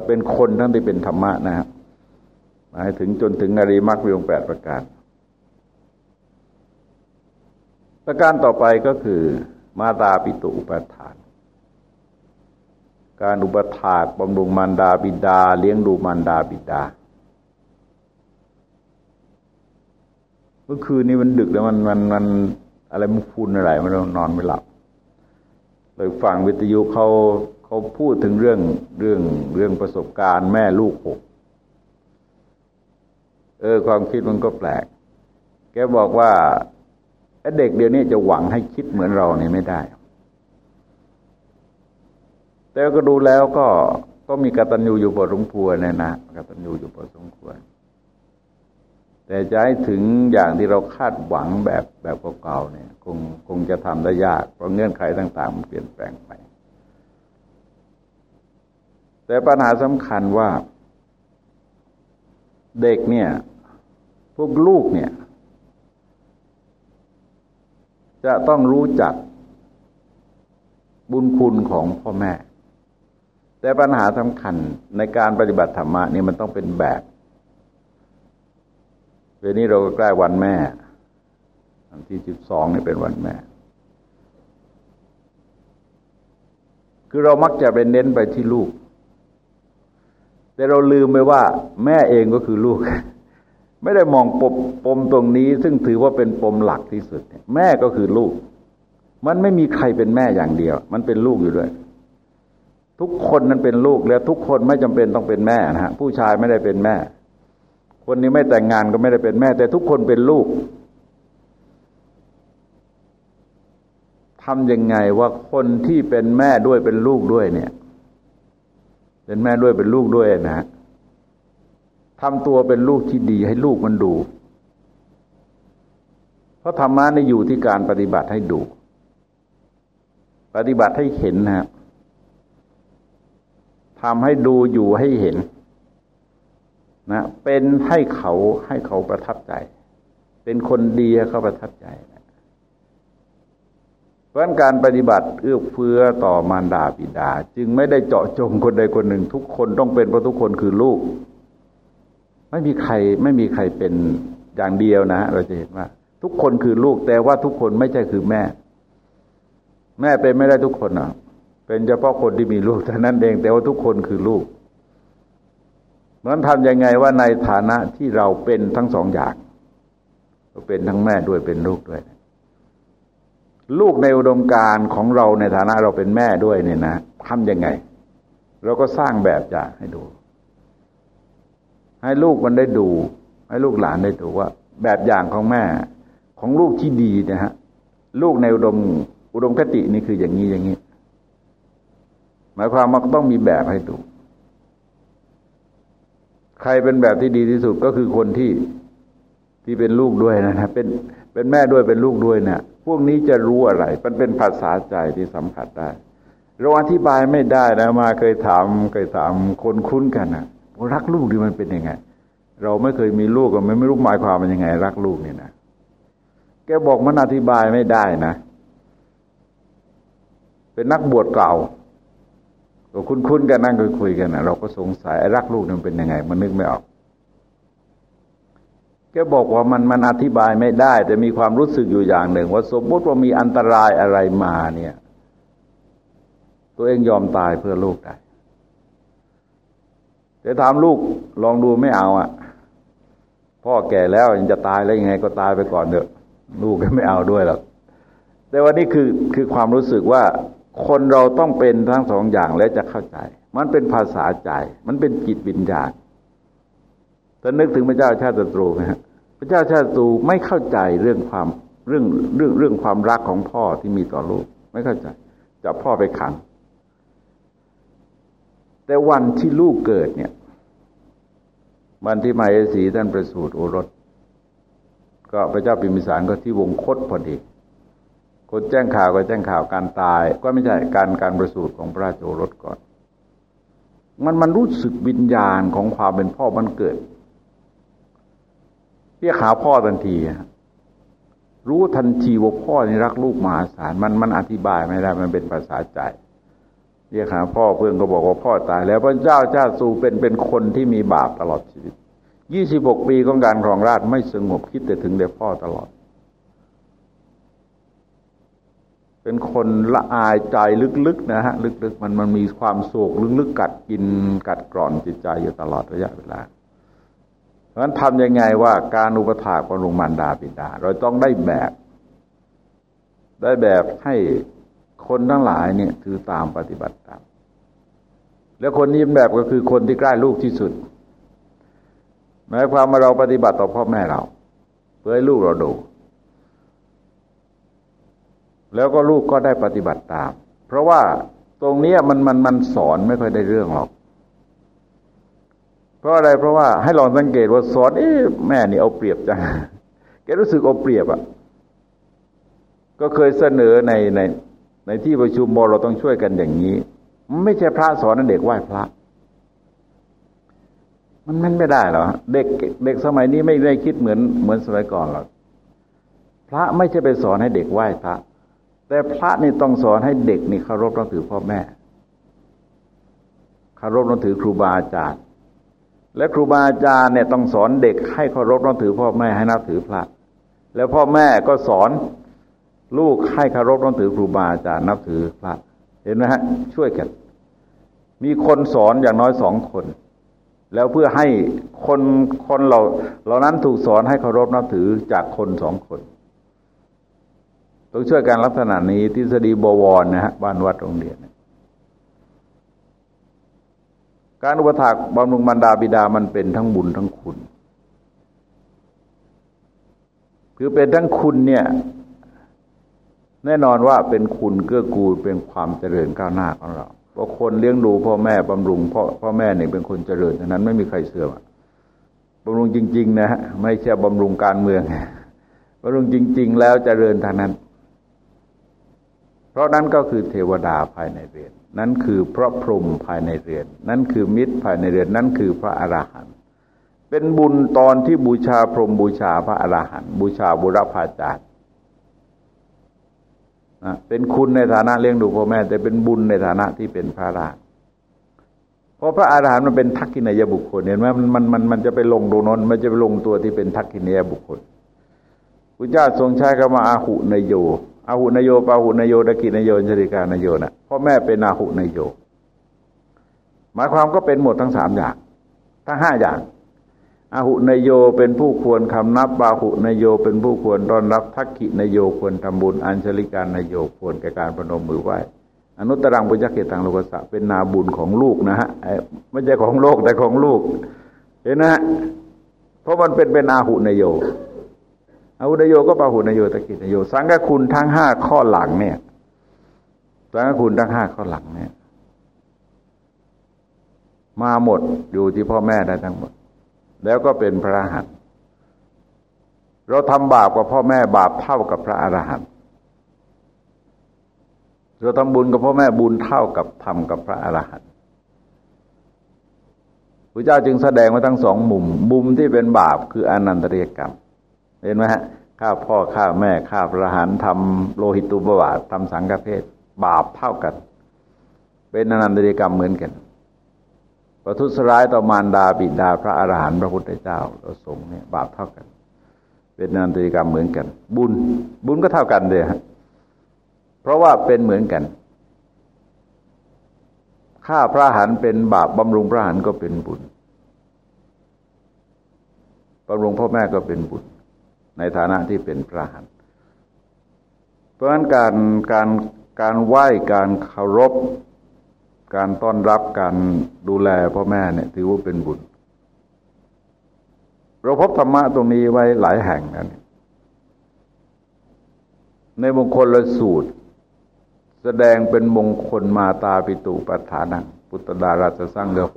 Speaker 1: เป็นคนทั้งที่เป็นธรรมะนะครับ หมายถึงจนถึงอริมักวิองแปดประการ ประการต่อไปก็คือมาตาปิตุอุปทาน การอุปถากบำรุงมารดาบิดา เลี้ยงดูมารดาบิดา เมื่อคืนนี้มันดึกแล้วมันมันมันอะไรมุฟุนอะไรมันนอนไม่หลับเลยฟังวิทยุเขาเขาพูดถึงเรื่องเรื่องเรื่องประสบการณ์แม่ลูกหก เออความคิดมันก็แปลก แกบอกว่าเด็กเดี๋ยวนี้จะหวังให้คิดเหมือนเราเนี่ยไม่ได้ แต่ก็ดูแล้วก็ก็มีกตัญญูอยู่พอสมควรเนี่ยนะกตัญญูอยู่พอสมควร แต่จะให้ถึงอย่างที่เราคาดหวังแบบแบบเก่าๆเนี่ย คงคงจะทำได้ยากเพราะเงื่อนไขต่างๆมันเปลี่ยนแปลงไป แต่ปัญหาสำคัญว่า เด็กเนี่ย วกลูกเนี่ย จะต้องรู้จักบุญคุณของพ่อแม่ แต่ปัญหาสำคัญในการปฏิบัติธรรมะนี่มันต้องเป็นแบบเวนี้เราก็ใกล้วันแม่วันที่สิบสองนี่เป็นวันแม่ คือเรามักจะไปเน้นไปที่ลูก แต่เราลืมไปว่า แม่เองก็คือลูก ไม่ได้มองปมปมตรงนี้ ซึ่งถือว่าเป็นปมหลักที่สุด แม่ก็คือลูก มันไม่มีใครเป็นแม่อย่างเดียว มันเป็นลูกอยู่ด้วย ทุกคนนั้นเป็นลูกแล้วทุกคนไม่จำเป็นต้องเป็นแม่นะฮะผู้ชายไม่ได้เป็นแม่ คนนี้ไม่แต่งงานก็ไม่ได้เป็นแม่ แต่ทุกคนเป็นลูกทำยังไงว่าคนที่เป็นแม่ด้วยเป็นลูกด้วยเนี่ย เป็นแม่ด้วยเป็นลูกด้วยนะ ทำตัวเป็นลูกที่ดีให้ลูกมันดู เพราะธรรมะนี่อยู่ที่การปฏิบัติให้ดู ปฏิบัติให้เห็นนะทำให้ดูอยู่ให้เห็น นะ เป็นให้เขาให้เขาประทับใจ เป็นคนดีเขาประทับใจเพราะการปฏิบัติเอื้อเฟื้อต่อมารดาบิดา จึงไม่ได้เจาะจงคนใดคนหนึ่ง ทุกคนต้องเป็นเพราะทุกคนคือลูก ไม่มีใครไม่มีใครเป็นอย่างเดียวนะเราจะเห็นว่า ทุกคนคือลูกแต่ว่าทุกคนไม่ใช่คือแม่ แม่เป็นไม่ได้ทุกคนอะ เป็นเฉพาะคนที่มีลูกเท่านั้นเองแต่ว่าทุกคนคือลูกมันทำยังไงว่าในฐานะที่เราเป็นทั้งสองอย่างเราเป็นทั้งแม่ด้วยเป็นลูกด้วย ลูกในอุดมการของเราในฐานะเราเป็นแม่ด้วยเนี่ยนะทำยังไง เราก็สร้างแบบอย่างให้ดู ให้ลูกมันได้ดู ให้ลูกหลานได้ดูว่า แบบอย่างของแม่ของลูกที่ดีนะฮะ ลูกในอุดม อุดมคตินี่คืออย่างนี้อย่างนี้ หมายความว่าต้องมีแบบให้ดู ใครเป็นแบบที่ดีที่สุดก็คือคนที่ที่เป็นลูกด้วยนะเป็นเป็นแม่ด้วยเป็นลูกด้วยเนะี่ยพวกนี้จะรู้อะไร มันเป็นภาษาใจที่สัมผัสได้เราอธิบายไม่ได้นะมาเคยถามเคยถามคนคุ้นกันนะ รักลูกดีมันเป็นยังไง เราไม่เคยมีลูกก็ไม่ไม่รู้หมายความมันยังไง รักลูกเนี่ยนะแกบอกมันอธิบายไม่ได้นะเป็นนักบวชเก่าก็คุ้นๆกันนั่งคุยๆกันนะเราก็สงสัยไอ้รักลูกนั้นเป็นยังไง มันนึกไม่ออกแกบอกว่ามันมันอธิบายไม่ได้ แต่มีความรู้สึกอยู่อย่างหนึ่ง ว่าสมมติว่ามีอันตรายอะไรมาเนี่ย ตัวเองยอมตายเพื่อลูกได้ แต่ถามลูกลองดูไม่เอาอะ พ่อแก่แล้วยังจะตายแล้วยังไงก็ตายไปก่อนเถอะ ลูกก็ไม่เอาด้วยหรอกแต่วันนี้คือคือความรู้สึกว่าคนเราต้องเป็นทั้งสองอย่างแล้วจะเข้าใจ มันเป็นภาษาใจ มันเป็นจิตวิญญาณถ้านึกถึงพระเจ้าชาติตรูไหมฮะพระเจ้าชาติตรูไม่เข้าใจเรื่องความเรื่องเรื่องเรื่องความรักของพ่อที่มีต่อลูก ไม่เข้าใจจับพ่อไปขัง แต่วันที่ลูกเกิดเนี่ย วันที่มาเอสีท่านประสูติโอรส ก็พระเจ้าปิมิสารก็ที่วงคตพอดีคนแจ้งข่าวก็แจ้งข่าวการตาย ก็ไม่ใช่การการประสูติของพระราชโอรสก่อน มันมันรู้สึกวิญญาณของความเป็นพ่อมันเกิดเรียกหาพ่อทันทีรู้ทันทีว่าพ่อนี่รักลูกมหาศาลมันมันอธิบายไม่ได้มันเป็นภาษาใจ เรียกหาพ่อเพื่อนก็บอกว่าพ่อตายแล้วพระเจ้าชาติสูเป็นเป็นคนที่มีบาปตลอดชีวิตยี่สิบหกปีของการครองราชไม่สงบคิดแต่ถึงแต่พ่อตลอด เป็นคนละอายใจลึกๆนะฮะ ลึกๆ มันมันมีความโศกลึกๆกัดกินกัดกร่อนจิตใจอยู่ตลอดระยะเวลา เพราะฉะนั้นทำยังไงว่าการอุปถากบำรุงมารดาบิดา เราต้องได้แบบ ได้แบบให้ คนทั้งหลายเนี่ยถือตามปฏิบัติตาม แล้วคนนี้แบบก็คือคนที่ใกล้ลูกที่สุดหมายความว่าเราปฏิบัติต่อพ่อแม่เรา เพื่อให้ลูกเราดู แล้วก็ลูกก็ได้ปฏิบัติตาม เพราะว่าตรงนี้มันมันมันสอนไม่ค่อยได้เรื่องหรอก เพราะอะไรเพราะว่าให้ลองสังเกตว่าสอนเอ๊ะแม่นี่เอาเปรียบจังแกรู้สึกเอาเปรียบอะก็เคยเสนอในใน ในที่ประชุมบอเราต้องช่วยกันอย่างนี้ ไม่ใช่พระสอนเด็กไหว้พระ มันมันไม่ได้หรอเด็กเด็กสมัยนี้ไม่ได้คิดเหมือนเหมือนสมัยก่อนหรอกพระไม่ใช่ไปสอนให้เด็กไหว้พระ แต่พระนี่ต้องสอนให้เด็กนี่เคารพนับถือพ่อแม่เคารพนับถือครูบาอาจารย์ และครูบาอาจารย์เนี่ยต้องสอนเด็กให้เคารพนับถือพ่อแม่ให้นับถือพระ แล้วพ่อแม่ก็สอน ลูกให้เคารพนับถือครูบาอาจารย์นับถือพระเห็นไหมฮะ ช่วยกัน มีคนสอนอย่างน้อยสองคน แล้วเพื่อให้คนคนเราเหล่านั้นถูกสอนให้เคารพนับถือจากคนสองคนต้องช่วยการลักษณะนี้ทฤษฎีบวรนะฮะบ้านวัดโรงเรียนการอุปถากบำรุงบรรดาบิดามันเป็นทั้งบุญทั้งคุณ คือเป็นทั้งคุณเนี่ย แน่นอนว่าเป็นคุณเกื้อกูลเป็นความเจริญก้าวหน้าของเราเพราะคนเลี้ยงดูพ่อแม่บำรุงพ่อพ่อแม่เนี่ยเป็นคนเจริญฉะนั้นไม่มีใครเสื่อมบำรุงจริง ๆ นะฮะไม่ใช่บำรุงการเมืองบำรุงจริง ๆ แล้วเจริญทางนั้น เพราะนั้นก็คือเทวดาภายในเรือน นั้นคือพระพรหมภายในเรือน นั้นคือมิตรภายในเรือน นั้นคือพระอราหันต์เป็นบุญตอนที่บูชาพรหมบูชาพระอราหันต์บูชาบุรพาจารย์ นะเป็นคุณในฐานะเลี้ยงดูพ่อแม่ แต่เป็นบุญในฐานะที่เป็นพระราเพราะพระอาหารหันต์มันเป็นทักขินายบุคคลเห็นไหมมันมันมันมันจะไปลงตรงนั้นมันจะไปลงตัวที่เป็นทักขินายบุคคลพระเจ้าทรงใช้คำว่าอาหุนโยอาหุนโยปาหุนโยดกินโยชริกานโยนะพ่อแม่เป็นอาหุนโย หมายความก็เป็นหมดทั้งสามอย่าง ทั้งห้าอย่าง อาหุนโยเป็นผู้ควรคำนับบาหุนโยเป็นผู้ควรต้อนรับทักขินโยควรทำบุญอัญชลิการนโยควรแก่การประนมมือไหว้อนุตรังปุจเกตังโลกสะเป็นนาบุญของลูกนะฮะไม่ใช่ของโลกแต่ของลูก เห็นนะฮะเพราะมันเป็นเป็นอาหุนโยอาวุธโยก็ปาหุนโยตะกินโย สังฆคุณทั้งห้าข้อหลังเนี่ย สังฆคุณทั้งห้าข้อหลังเนี่ย มาหมดอยู่ที่พ่อแม่ได้ทั้งหมด แล้วก็เป็นพระอรหันต์เราทำบาปกับพ่อแม่บาปเท่ากับพระอรหันต์เราทำบุญกับพ่อแม่บุญเท่ากับทำกับพระอรหันต์พระเจ้าจึงแสดงมาทั้งสองมุม มุมที่เป็นบาปคืออนันตเรียกรรม เห็นไหมฮะฆ่าพ่อฆ่าแม่ฆ่าพระหารทำโลหิตตุบวาททำสังฆเพศบาปเท่ากัน เป็นอนันตริกรรมเหมือนกัน ประทุษร้ายต่อมารดาบิดาพระอรหันต์พระพุทธเจ้าเราสงเนี่ยบาปเท่ากัน เป็นนันตริกรรมเหมือนกัน บุญบุญก็เท่ากันเลยฮะเพราะว่าเป็นเหมือนกันฆ่าพระหันเป็นบาปบำรุงพระหันก็เป็นบุญบำรุงพ่อแม่ก็เป็นบุญในฐานะที่เป็นพระหันเพราะฉะนั้นการการการไหว้การเคารพ การต้อนรับการดูแลพ่อแม่เนี่ยถือว่าเป็นบุญ เราพบธรรมะตรงนี้ไว้หลายแห่งนะในมงคลละสูตร แสดงเป็นมงคลมาตาปิตุปัฏฐานังพุทธดาราชสร้างเดโฮ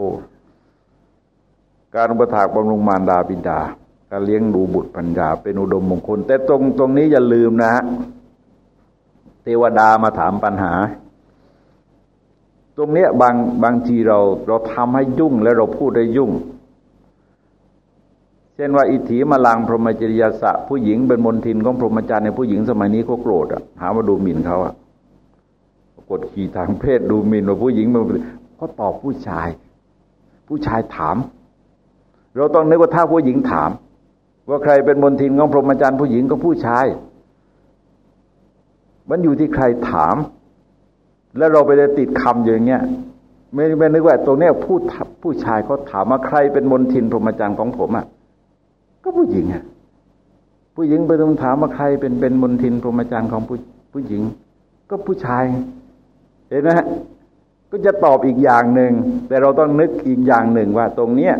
Speaker 1: การอุปถากบำรุงมารดาบิดา การเลี้ยงดูบุตรปัญญา เป็นอุดมมงคล แต่ตรงตรงนี้อย่าลืมนะฮะเทวดามาถามปัญหา ตรงเนี้ยบางบางทีเราเราทำให้ยุ่งและเราพูดได้ยุ่ง เช่นว่าอิทธิมาลังพรหมจริยสะผู้หญิงเป็นมนทินของพรหมจารย์ในผู้หญิงสมัยนี้ก็โกรธอะหามาดูหมิ่นเขาอะกดขี่ทางเพศดูหมิ่นว่าผู้หญิงมันก็ตอบผู้ชาย ผู้ชายถาม เราต้องนึกว่าถ้าผู้หญิงถาม ว่าใครเป็นมนทินของพรหมจารย์ผู้หญิงก็ผู้ชาย มันอยู่ที่ใครถาม แล้วเราไปได้ติดคำอย่างเงี้ยไม่ไม่นึกว่าตรงเนี้ยผู้ผู้ชายเขาถามว่าใครเป็นมนทินพรหมจารย์ของผมอะก็ผู้หญิงอะผู้หญิงไปต้องถามว่าใครเป็นเป็นมนทินพรหมจารย์ของผู้ผู้หญิง ก็ผู้ชาย เห็นไหมก็จะตอบอีกอย่างหนึ่งแต่เราต้องนึกอีกอย่างหนึ่งว่า ตรงเนี้ย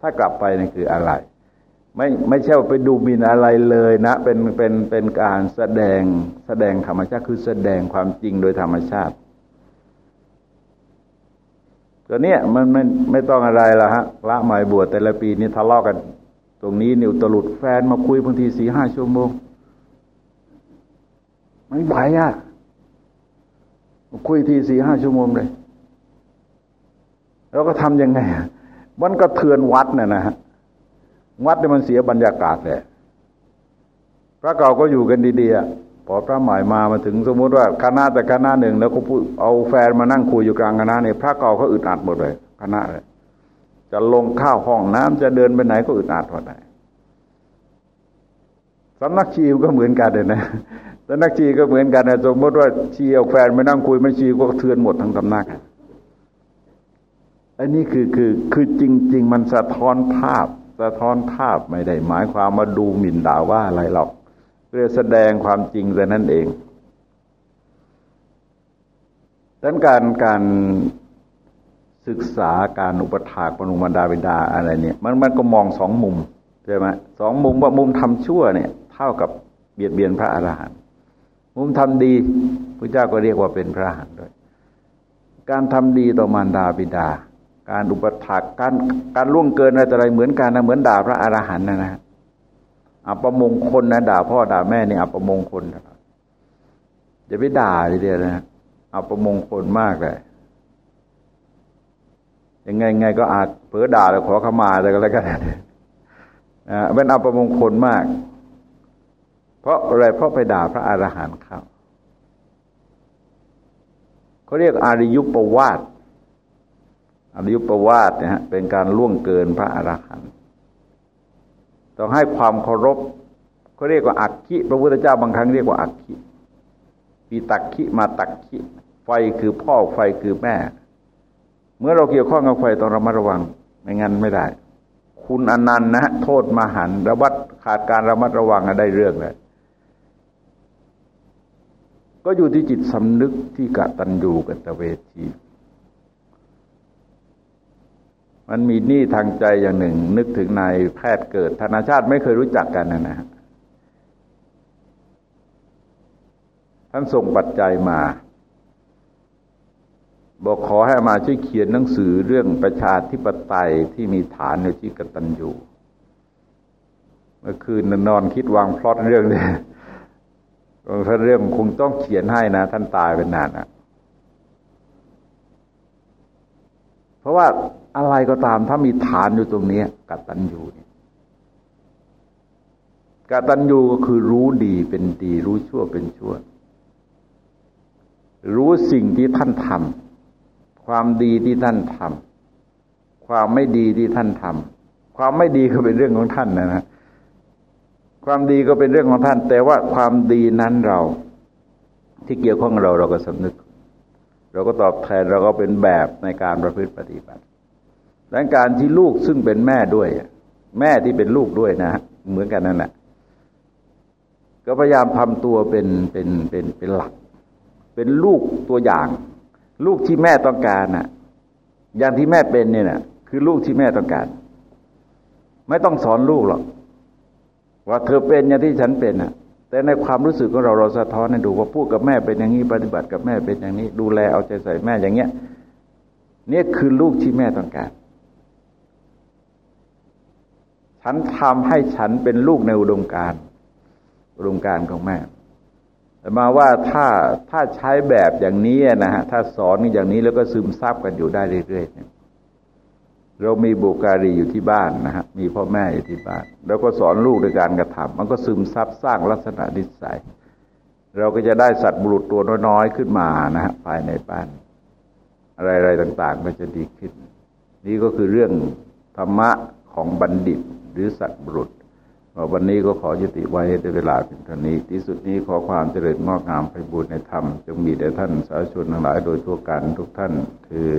Speaker 1: ถ้ากลับไปนี่คืออะไร ไม่ไม่ใช่ไปดูบินอะไรเลยนะ เป็นเป็นเป็นการแสดงแสดงธรรมชาติคือแสดงความจริงโดยธรรมชาติ ตัวเนี้ยมันไม่ไม่ต้องอะไรละฮะละหมายบวชแต่ละปีนี่ทะเลาะกัน ตรงนี้นิวตลุดแฟนมาคุยบางทีสี่ห้าชั่วโมงไม่ไหวอะคุยทีสี่ห้าชั่วโมงเลยเราก็ทํำยังไง มันก็เทือนวัดน่ะนะฮะวัดเนี่ยมันเสียบรรยากาศแหละพระเก่าก็อยู่กันดีๆ พอพระใหม่มามาถึงสมมุติว่าคณะแต่คณะหนึ่ง แล้วก็เอาแฟนมานั่งคุยอยู่กลางคณะเนี่ยพระเก่าก็อึดอัดหมดเลยคณะเลยจะลงข้าวห้องน้ำจะเดินไปไหนก็อึดอัดหมดเลยสำนักชีวก็เหมือนกันเลยนะแล้วนักชีก็เหมือนกันนะสมมติว่าชีเอาแฟนมานั่งคุยไม่ชีก็เทือนหมดทั้งตำนักอันนี้คือคือคือจริง ๆ มันสะท้อนภาพ สะท้อนภาพไม่ได้หมายความมาดูหมิ่นด่าว่าอะไรหรอก เพื่อแสดงความจริงแต่นั่นเองดังการการศึกษาการอุปถากปนุมดาบิดาอะไรเนี่ยมันมันก็มองสองมุมใช่ไหมสองมุมว่ามุมทำชั่วเนี่ยเท่ากับเบียดเบียนพระอรหันต์มุมทำดีพระเจ้าก็เรียกว่าเป็นพระอรหันต์ด้วย การทำดีต่อมารดาบิดา การอุปถักการการล่วงเกินอะไรเหมือนกันนะเหมือนด่าพระอรหันต์นะนะ อัปมงคลนะด่าพ่อด่าแม่เนี่ยอัปมงคลนะอย่าไปด่าเดียวนะอัปมงคลมากเลยยังไงไงก็อาจเผลอด่าแล้วขอขมาแต่ก็แล้วกันนะเป็นอัปมงคลมาก เพราะอะไรเพราะไปด่าพระอรหันต์เขาเขาเรียกอาริยุปปวาตอาริยุปปวาตเนี่ยฮะเป็นการล่วงเกินพระอรหันต์ ต้องให้ความเคารพเขาเรียกว่าอักขิพระพุทธเจ้าบางครั้งเรียกว่าอักขิปีตักขิมาตักขิไฟคือพ่อไฟคือแม่ เมื่อเราเกี่ยวข้องกับไฟต้องระมัดระวังไม่งั้นไม่ได้ คุณอนันต์นะโทษมหันระวัดขาดการระมัดระวังได้เรื่องเลยก็อยู่ที่จิตสำนึกที่กะตันยูกตเวที มันมีหนี้ทางใจอย่างหนึ่ง นึกถึงนายแพทย์เกิดธนาชาติไม่เคยรู้จักกันนะนะท่านส่งปัจจัยมา บอกขอให้มาช่วยเขียนหนังสือเรื่องประชาธิปไตยที่มีฐานในที่กตัญญูเมื่อคืนนอนคิดวางพลอตเรื่องนี้ท่านเรื่องคงต้องเขียนให้นะ ท่านตายเป็นนานนะเพราะว่า อะไรก็ตาม ถ้ามีฐานอยู่ตรงนี้กตัญญูนี่กตัญญูก็คือรู้ดีเป็นดี รู้ชั่วเป็นชั่ว รู้สิ่งที่ท่านทำความดีที่ท่านทำความไม่ดีที่ท่านทำความไม่ดีก็เป็นเรื่องของท่านนะนะความดีก็เป็นเรื่องของท่าน แต่ว่าความดีนั้นเรา ที่เกี่ยวข้องเราเราก็สำนึก เราก็ตอบแทนเราก็เป็นแบบในการประพฤติปฏิบัติ และการที่ลูกซึ่งเป็นแม่ด้วย แม่ที่เป็นลูกด้วยนะเหมือนกันนั่นแหละก็พยายามทำตัวเป็นเป็นเป็นเป็นหลัก เป็นลูกตัวอย่าง ลูกที่แม่ต้องการน่ะ อย่างที่แม่เป็นเนี่ยนะคือลูกที่แม่ต้องการ ไม่ต้องสอนลูกหรอกว่าเธอเป็นอย่างที่ฉันเป็นน่ะ แต่ในความรู้สึกของเราเราสะท้อนให้ดูว่าพูดกับแม่เป็นอย่างนี้ปฏิบัติกับแม่เป็นอย่างนี้ ดูแลเอาใจใส่แม่อย่างเงี้ยเนี่ยคือลูกที่แม่ต้องการ ฉันทำให้ฉันเป็นลูกในอุดมการอุดมการของแม่แต่มาว่าถ้าถ้าใช้แบบอย่างนี้นะฮะถ้าสอนอย่างนี้แล้วก็ซึมซับกันอยู่ได้เรื่อยๆเรามีบุการีอยู่ที่บ้านนะฮะมีพ่อแม่อยู่ที่บ้าน แล้วก็สอนลูกในการกระทำมันก็ซึมซับสร้างลักษณะนิสัย เราก็จะได้สัตว์บุรุษตัวน้อยๆขึ้นมานะฮะภายในบ้าน อะไรๆต่างๆก็จะดีขึ้น นี่ก็คือเรื่องธรรมะของบัณฑิต รือสัตว์บุรุษ วันนี้ก็ขอยุติไว้ในเวลาเพียงเท่านี้ ที่สุดนี้ขอความเจริญงอกงามไปบูรณนธรรม จงมีแด่ท่านสาธุชนทั้งหลายโดยทั่วกันทุกท่านคือ